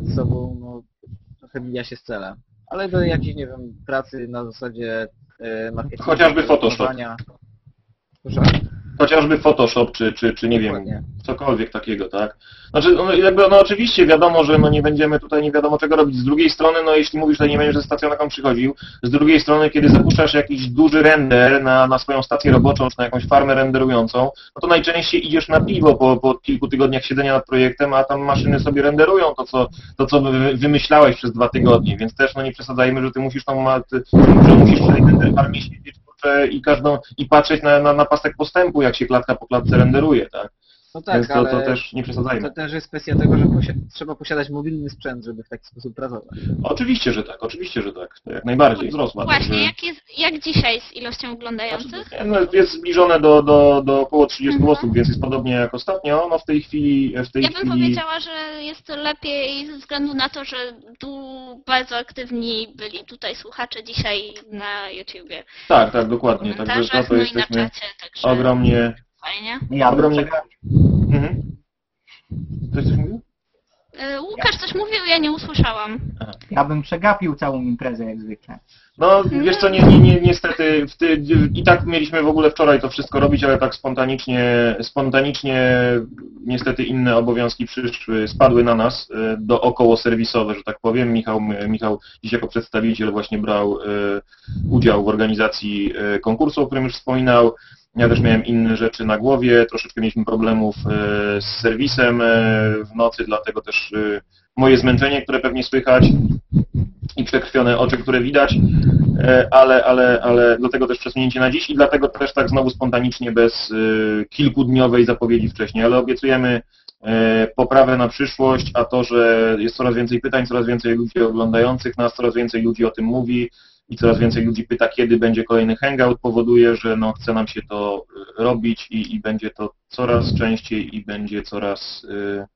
z sobą no, trochę mija się z celem. Ale do jakiejś, nie wiem, pracy na zasadzie marketingu. Chociażby Photoshop. Proszę? Chociażby Photoshop, czy, czy, czy nie wiem, Dokładnie. cokolwiek takiego, tak? Znaczy, no, jakby, no oczywiście wiadomo, że no, nie będziemy tutaj nie wiadomo czego robić. Z drugiej strony, no jeśli mówisz, że nie będziesz ze stacjonarką przychodził, z drugiej strony, kiedy zapuszczasz jakiś duży render na, na swoją stację roboczą, czy na jakąś farmę renderującą, no to najczęściej idziesz na piwo po, po kilku tygodniach siedzenia nad projektem, a tam maszyny sobie renderują to, co, to, co wy- wymyślałeś przez dwa tygodnie, więc też no nie przesadzajmy, że ty musisz tą, ty, że musisz tej render farmie siedzieć i każdą, i patrzeć na, na, na pasek postępu, jak się klatka po klatce renderuje, tak? No tak, Więc to, ale to też nie przesadzajmy. to też jest kwestia tego, że posi- trzeba posiadać mobilny sprzęt, żeby w taki sposób pracować. Oczywiście, że tak, oczywiście, że tak. To jak najbardziej wzrosła. Właśnie, także- jak, jest, jak dzisiaj z ilością oglądających? No, jest zbliżone do, do, do około 30 Mhm. osób, więc jest podobnie jak ostatnio. No w tej chwili w tej Ja bym chwili powiedziała, że jest to lepiej ze względu na to, że tu bardzo aktywni byli tutaj słuchacze dzisiaj na YouTubie. tak, tak, dokładnie. Także za to no jesteśmy czacie, także ogromnie. Fajnie. Ja bym, Ogromnie- przegapił, Mhm. Ktoś coś mówił? E, Łukasz coś mówił, ja nie usłyszałam. ja bym przegapił całą imprezę jak zwykle. No wiesz co, nie, nie, nie, niestety w ty, i tak mieliśmy w ogóle wczoraj to wszystko robić, ale tak spontanicznie, spontanicznie niestety inne obowiązki przyszły, spadły na nas e, do około serwisowe, że tak powiem. Michał, Michał dziś jako przedstawiciel właśnie brał e, udział w organizacji konkursu, o którym już wspominał. Ja też miałem inne rzeczy na głowie, troszeczkę mieliśmy problemów e, z serwisem e, w nocy, dlatego też e, moje zmęczenie, które pewnie słychać i przekrwione oczy, które widać, ale, ale, ale do tego też przesunięcie na dziś i dlatego też tak znowu spontanicznie bez kilkudniowej zapowiedzi wcześniej, ale obiecujemy poprawę na przyszłość, a to, że jest coraz więcej pytań, coraz więcej ludzi oglądających nas, coraz więcej ludzi o tym mówi i coraz więcej ludzi pyta, kiedy będzie kolejny hangout, powoduje, że no, chce nam się to e, robić i, i będzie to coraz częściej i będzie coraz e,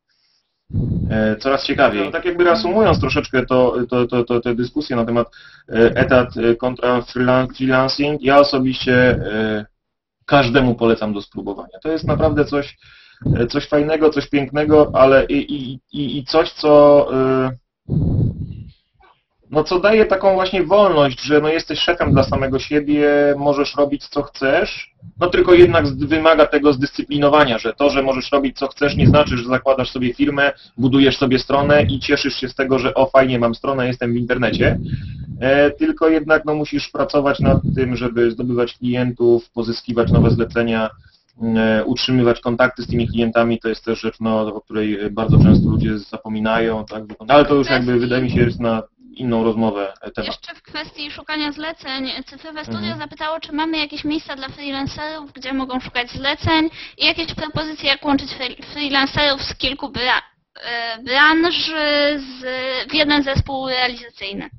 e, coraz ciekawiej. No, tak jakby reasumując troszeczkę to, to, to, to, tę dyskusję na temat e, etat e, kontra freelan- freelancing, ja osobiście każdemu polecam do spróbowania. To jest naprawdę coś, coś fajnego, coś pięknego, ale i, i, i, coś, co no co daje taką właśnie wolność, że no jesteś szefem dla samego siebie, możesz robić co chcesz, no tylko jednak wymaga tego zdyscyplinowania, że to, że możesz robić co chcesz nie znaczy, że zakładasz sobie firmę, budujesz sobie stronę i cieszysz się z tego, że o fajnie mam stronę, jestem w internecie, e, tylko jednak no musisz pracować nad tym, żeby zdobywać klientów, pozyskiwać nowe zlecenia, e, utrzymywać kontakty z tymi klientami, to jest też rzecz, no, o której bardzo często ludzie zapominają, tak? ale to już jakby wydaje mi się jest na inną rozmowę e, temat. Jeszcze w kwestii szukania zleceń, Cyfrowe Studio Mhm. zapytało, czy mamy jakieś miejsca dla freelancerów, gdzie mogą szukać zleceń i jakieś propozycje, jak łączyć fre- freelancerów z kilku bra e, branż z, w jeden zespół realizacyjny.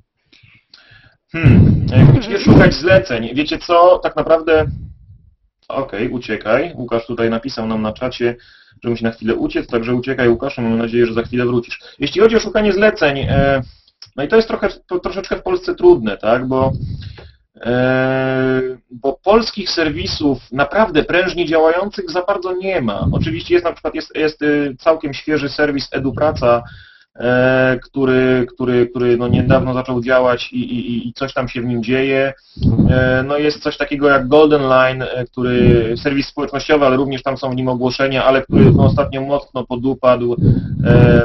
Hmm, gdzie szukać zleceń? Wiecie co, tak naprawdę... Okej, uciekaj. Łukasz tutaj napisał nam na czacie, że musi na chwilę uciec, także uciekaj Łukaszu, mam nadzieję, że za chwilę wrócisz. Jeśli chodzi o szukanie zleceń, e, no i to jest trochę, to, troszeczkę w Polsce trudne, tak, bo, e, bo polskich serwisów naprawdę prężnie działających za bardzo nie ma. Oczywiście jest na przykład jest, jest y, całkiem świeży serwis EduPraca, e, który, który, który no niedawno zaczął działać i, i, i coś tam się w nim dzieje. E, No jest coś takiego jak Golden Line, który serwis społecznościowy, ale również tam są w nim ogłoszenia, ale który no, ostatnio mocno podupadł,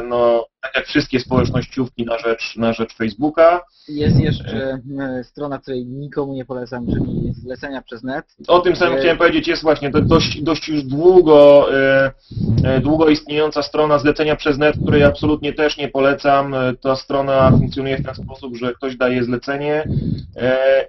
no tak jak wszystkie społecznościówki na rzecz, na rzecz Facebooka. Jest jeszcze e, strona, której nikomu nie polecam, czyli zlecenia przez net. O tym samym E, chciałem powiedzieć, jest właśnie to dość, dość już długo, e, długo istniejąca strona zlecenia przez net, której absolutnie też nie polecam. Ta strona funkcjonuje w ten sposób, że ktoś daje zlecenie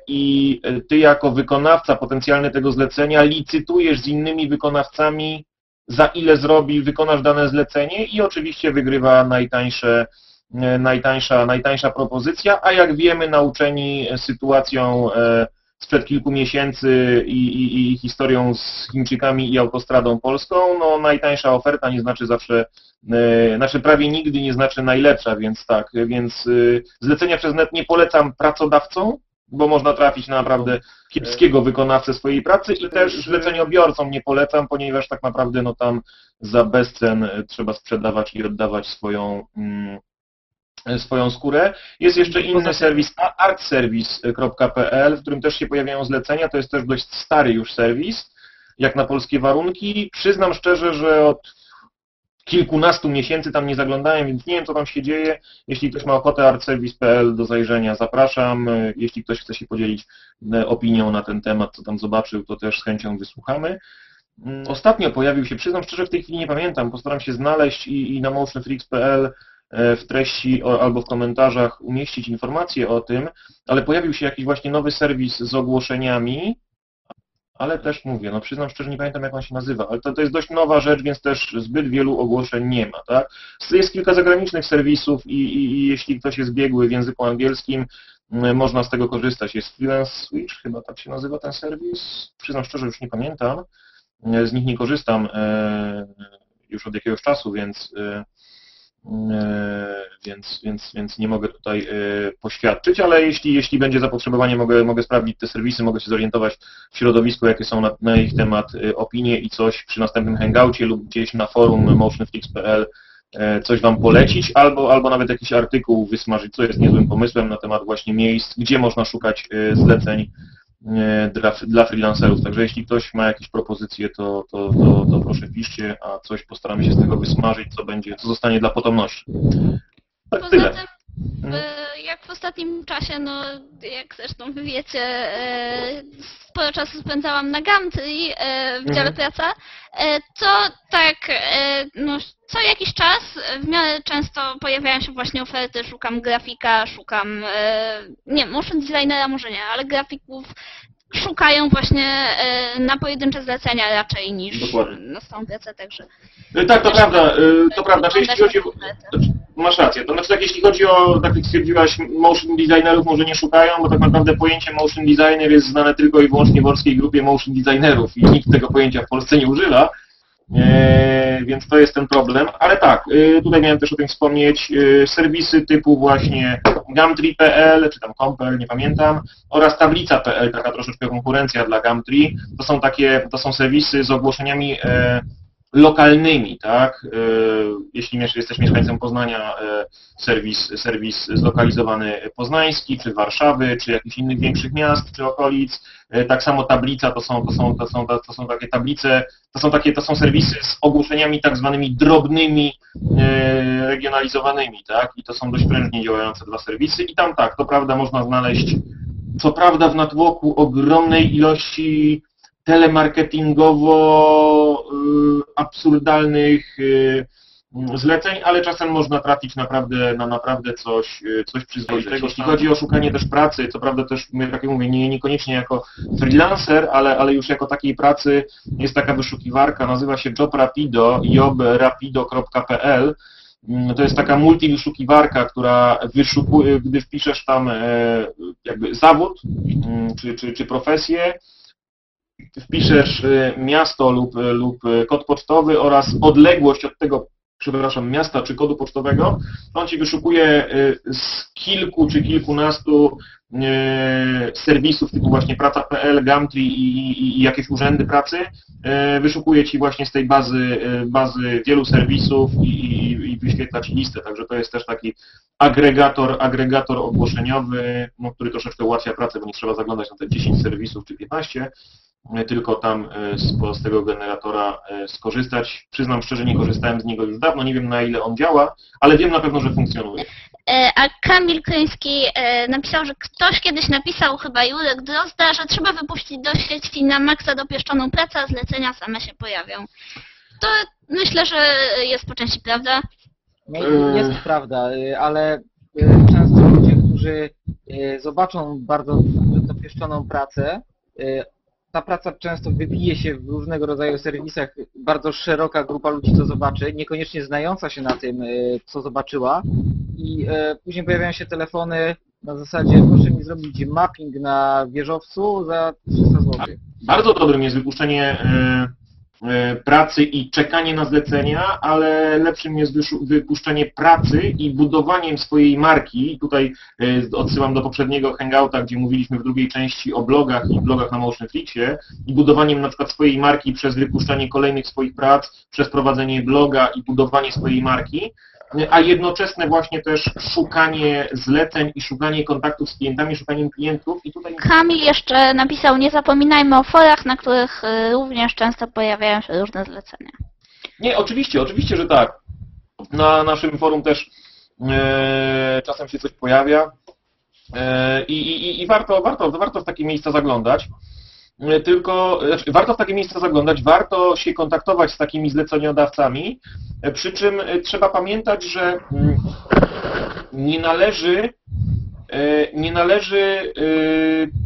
i ty jako wykonawca potencjalny tego zlecenia licytujesz z innymi wykonawcami za ile zrobi, wykonasz dane zlecenie i oczywiście wygrywa najtańsze e, najtańsza, najtańsza propozycja, a jak wiemy, nauczeni sytuacją e, sprzed kilku miesięcy i, i, i historią z Chińczykami i autostradą polską, no najtańsza oferta nie znaczy zawsze, e, znaczy prawie nigdy nie znaczy najlepsza, więc tak, więc zlecenia przez net nie polecam pracodawcom, bo można trafić na naprawdę kiepskiego wykonawcę swojej pracy i też zleceniobiorcom nie polecam, ponieważ tak naprawdę no tam za bezcen e, trzeba sprzedawać i oddawać swoją mm, e, swoją skórę. Jest jeszcze inny serwis artservice.pl, w którym też się pojawiają zlecenia. To jest też dość stary już serwis, jak na polskie warunki. Przyznam szczerze, że od kilkunastu miesięcy tam nie zaglądałem, więc nie wiem, co tam się dzieje. Jeśli ktoś ma ochotę, artservice.pl do zajrzenia zapraszam. Jeśli ktoś chce się podzielić e, opinią na ten temat, co tam zobaczył, to też z chęcią wysłuchamy. Mm, Ostatnio pojawił się, przyznam szczerze, w tej chwili nie pamiętam, postaram się znaleźć i, i na motionfreaks.pl e, w treści albo w komentarzach umieścić informacje o tym, ale pojawił się jakiś właśnie nowy serwis z ogłoszeniami, ale też mówię, no przyznam szczerze, nie pamiętam jak on się nazywa, ale to, to jest dość nowa rzecz, więc też zbyt wielu ogłoszeń nie ma, tak? Jest kilka zagranicznych serwisów i, i, i jeśli ktoś jest biegły w języku angielskim, można z tego korzystać. Jest Freelance Switch, chyba tak się nazywa ten serwis, przyznam szczerze, już nie pamiętam, z nich nie korzystam e, już od jakiegoś czasu, więc E, więc, więc, więc nie mogę tutaj e, poświadczyć, ale jeśli, jeśli będzie zapotrzebowanie, mogę, mogę sprawdzić te serwisy, mogę się zorientować w środowisku, jakie są na, na ich temat e, opinie i coś przy następnym hangoucie lub gdzieś na forum motionflix.pl coś Wam polecić, albo, albo nawet jakiś artykuł wysmażyć, co jest niezłym pomysłem na temat właśnie miejsc, gdzie można szukać zleceń dla, dla freelancerów. Także jeśli ktoś ma jakieś propozycje, to, to, to, to proszę piszcie, a coś postaramy się z tego wysmażyć, co będzie, co zostanie dla potomności. Tak, Poza tyle. tym, e, jak w ostatnim czasie, no jak zresztą wy wiecie, e, sporo czasu spędzałam na Gumtree e, w dziale Mhm. praca, e, to tak, e, no co jakiś czas e, w miarę często pojawiają się właśnie oferty, szukam grafika, szukam, e, nie, motion designera może nie, ale grafików szukają właśnie e, na pojedyncze zlecenia raczej niż Dokładnie. na stałą pracę, także... E, Tak, to prawda, e, to prawda. Czy jeśli chodzi o... Masz rację. To znaczy tak, jeśli chodzi o, tak jak stwierdziłaś, motion designerów może nie szukają, bo tak naprawdę pojęcie motion designer jest znane tylko i wyłącznie w polskiej grupie motion designerów i nikt tego pojęcia w Polsce nie używa. E, więc to jest ten problem, ale tak, e, tutaj miałem też o tym wspomnieć, e, serwisy typu właśnie Gumtree.pl, czy tam Compel, nie pamiętam, oraz Tablica.pl, taka troszeczkę konkurencja dla Gumtree, to są takie, to są serwisy z ogłoszeniami e, lokalnymi, tak? E, Jeśli jesteś mieszkańcem Poznania, e, serwis, serwis zlokalizowany poznański, czy Warszawy, czy jakichś innych większych miast, czy okolic. E, Tak samo tablica to są, to są, to są, to są takie tablice, to są takie, to są serwisy z ogłoszeniami tak zwanymi drobnymi, regionalizowanymi, tak? I to są dość prężnie działające dwa serwisy i tam tak, to prawda, można znaleźć co prawda w natłoku ogromnej ilości telemarketingowo y, absurdalnych y, zleceń, ale czasem można trafić naprawdę na naprawdę coś, y, coś przyzwoitego. Jeśli chodzi o szukanie też pracy, co prawda też, tak jak mówię, nie, niekoniecznie jako freelancer, ale, ale już jako takiej pracy jest taka wyszukiwarka, nazywa się Job Rapido, jobrapido.pl. Mm, To jest taka multi-wyszukiwarka, która wyszukuje, gdy wpiszesz tam e, jakby zawód mm, czy, czy, czy profesję, wpiszesz y, miasto lub, y, lub y, kod pocztowy oraz odległość od tego, przepraszam, miasta czy kodu pocztowego, to on Ci wyszukuje z kilku czy kilkunastu serwisów typu właśnie praca.pl, Gumtree i, i, i jakieś urzędy pracy, wyszukuje Ci właśnie z tej bazy, bazy wielu serwisów i, i, wyświetla Ci listę, także to jest też taki agregator, agregator ogłoszeniowy, no, który troszeczkę ułatwia pracę, bo nie trzeba zaglądać na te 10 serwisów czy 15, e, tylko tam e, z, po- z tego generatora e, skorzystać. Przyznam szczerze, nie korzystałem z niego już dawno, nie wiem na ile on działa, ale wiem na pewno, że funkcjonuje. E, A Kamil Kryński e, napisał, że ktoś kiedyś napisał, chyba Jurek Drozda, że trzeba wypuścić do sieci na maksa dopieszczoną pracę, a zlecenia same się pojawią. To myślę, że jest po części prawda. Nie, Yy. jest prawda, ale często ludzie, którzy zobaczą bardzo dopieszczoną pracę, ta praca często wybije się w różnego rodzaju serwisach, bardzo szeroka grupa ludzi to zobaczy, niekoniecznie znająca się na tym, y, co zobaczyła i y, później pojawiają się telefony na zasadzie proszę mi zrobić mapping na wieżowcu za 300 zł. Bardzo dobrym jest wypuszczenie e, e, pracy i czekanie na zlecenia, ale lepszym jest wypuszczenie pracy i budowaniem swojej marki. Tutaj e, odsyłam do poprzedniego hangouta, gdzie mówiliśmy w drugiej części o blogach i blogach na Motionflixie i budowaniem na przykład swojej marki przez wypuszczanie kolejnych swoich prac, przez prowadzenie bloga i budowanie swojej marki a jednoczesne właśnie też szukanie zleceń i szukanie kontaktów z klientami, szukaniem klientów i tutaj Kamil jeszcze napisał, nie zapominajmy o forach, na których e, również często pojawiają się różne zlecenia. Nie, oczywiście, oczywiście, że tak. Na naszym forum też e, czasem się coś pojawia e, i, i, i warto, warto, warto w takie miejsca zaglądać. E, Tylko znaczy, warto w takie miejsca zaglądać, warto się kontaktować z takimi zleceniodawcami, e, przy czym trzeba pamiętać, że mm, nie należy, nie należy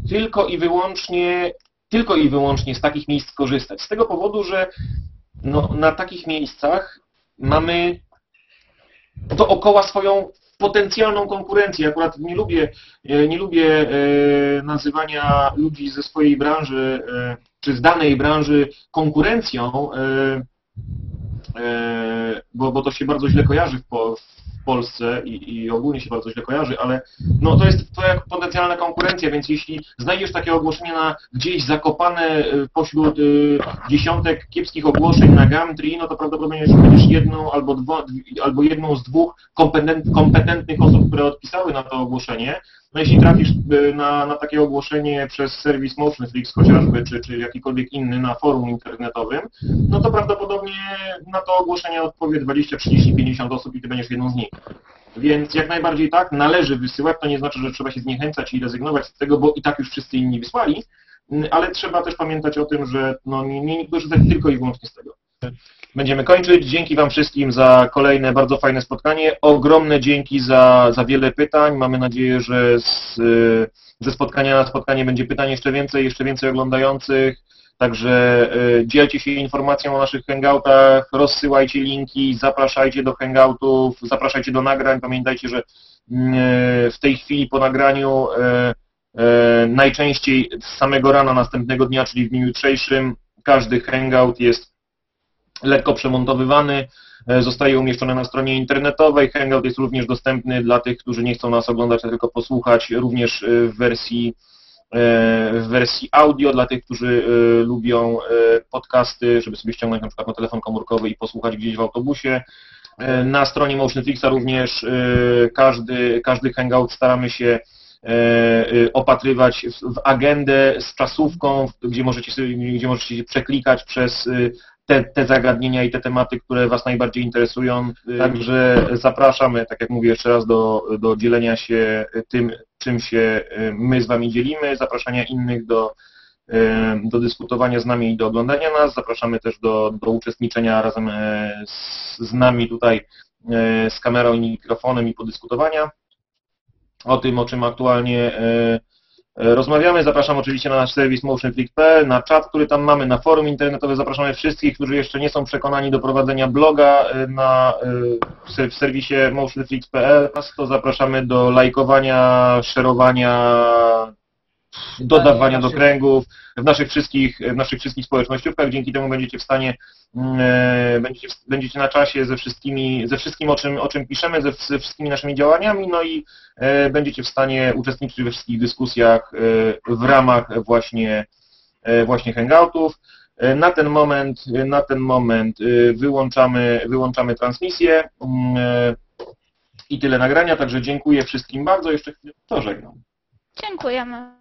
tylko i wyłącznie tylko i wyłącznie z takich miejsc korzystać. Z tego powodu, że no, na takich miejscach mamy dookoła swoją potencjalną konkurencję. Akurat nie lubię, e, nie lubię e, nazywania ludzi ze swojej branży e, czy z danej branży konkurencją, bo, bo to się bardzo źle kojarzy w Polsce i, i ogólnie się bardzo źle kojarzy, ale no, to jest twoja potencjalna konkurencja, więc jeśli znajdziesz takie ogłoszenie na gdzieś zakopane e, pośród e, dziesiątek kiepskich ogłoszeń na Gumtree, no to prawdopodobnie będziesz jedną albo, dwo, albo jedną z dwóch kompetent, kompetentnych osób, które odpisały na to ogłoszenie. No jeśli trafisz e, na, na takie ogłoszenie przez serwis MotionFlix chociażby, czy, czy jakikolwiek inny na forum internetowym, no to prawdopodobnie na to ogłoszenie odpowie 20, 30, 50 osób i ty będziesz jedną z nich. Więc jak najbardziej tak, należy wysyłać, to nie znaczy, że trzeba się zniechęcać i rezygnować z tego, bo i tak już wszyscy inni wysłali, ale trzeba też pamiętać o tym, że no, nie, nie korzystać tylko i wyłącznie z tego. Będziemy kończyć. Dzięki Wam wszystkim za kolejne bardzo fajne spotkanie. Ogromne dzięki za, za wiele pytań. Mamy nadzieję, że z, y, ze spotkania na spotkanie będzie pytań jeszcze więcej, jeszcze więcej oglądających. Także y, dzielcie się informacją o naszych hangoutach, rozsyłajcie linki, zapraszajcie do hangoutów, zapraszajcie do nagrań. Pamiętajcie, że y, w tej chwili po nagraniu najczęściej z samego rana następnego dnia, czyli w dniu jutrzejszym, każdy hangout jest lekko przemontowywany, e, zostaje umieszczony na stronie internetowej. Hangout jest również dostępny dla tych, którzy nie chcą nas oglądać, a tylko posłuchać, również e, w wersji, e, w wersji audio, dla tych, którzy lubią podcasty, żeby sobie ściągnąć na przykład na telefon komórkowy i posłuchać gdzieś w autobusie. Na stronie Motionfixa również każdy, każdy hangout staramy się opatrywać w- agendę z czasówką, gdzie możecie, sobie, gdzie możecie się przeklikać przez te, te zagadnienia i te tematy, które Was najbardziej interesują. Także zapraszamy, tak jak mówię jeszcze raz, do, do dzielenia się tym, czym się e, my z Wami dzielimy, zapraszania innych do, e, do dyskutowania z nami i do oglądania nas. Zapraszamy też do, do uczestniczenia razem e, z, z nami tutaj z kamerą i mikrofonem i podyskutowania o tym, o czym aktualnie rozmawiamy. Zapraszam oczywiście na nasz serwis motionflix.pl, na czat, który tam mamy, na forum internetowe. Zapraszamy wszystkich, którzy jeszcze nie są przekonani do prowadzenia bloga e, na, e, w ser- w serwisie motionflix.pl. To zapraszamy do lajkowania, szerowania, dodawania do kręgów w naszych wszystkich, w naszych wszystkich społecznościówkach. Dzięki temu będziecie w stanie, mm, e, będziecie, będziecie na czasie ze wszystkimi, ze wszystkim, o czym, o czym piszemy, ze, ze wszystkimi naszymi działaniami, no i e, będziecie w stanie uczestniczyć we wszystkich dyskusjach e, w ramach właśnie, właśnie hangoutów. Na ten moment, na ten moment wyłączamy, wyłączamy transmisję mm, i tyle nagrania, także dziękuję wszystkim bardzo. Jeszcze to żegnam. Dziękujemy.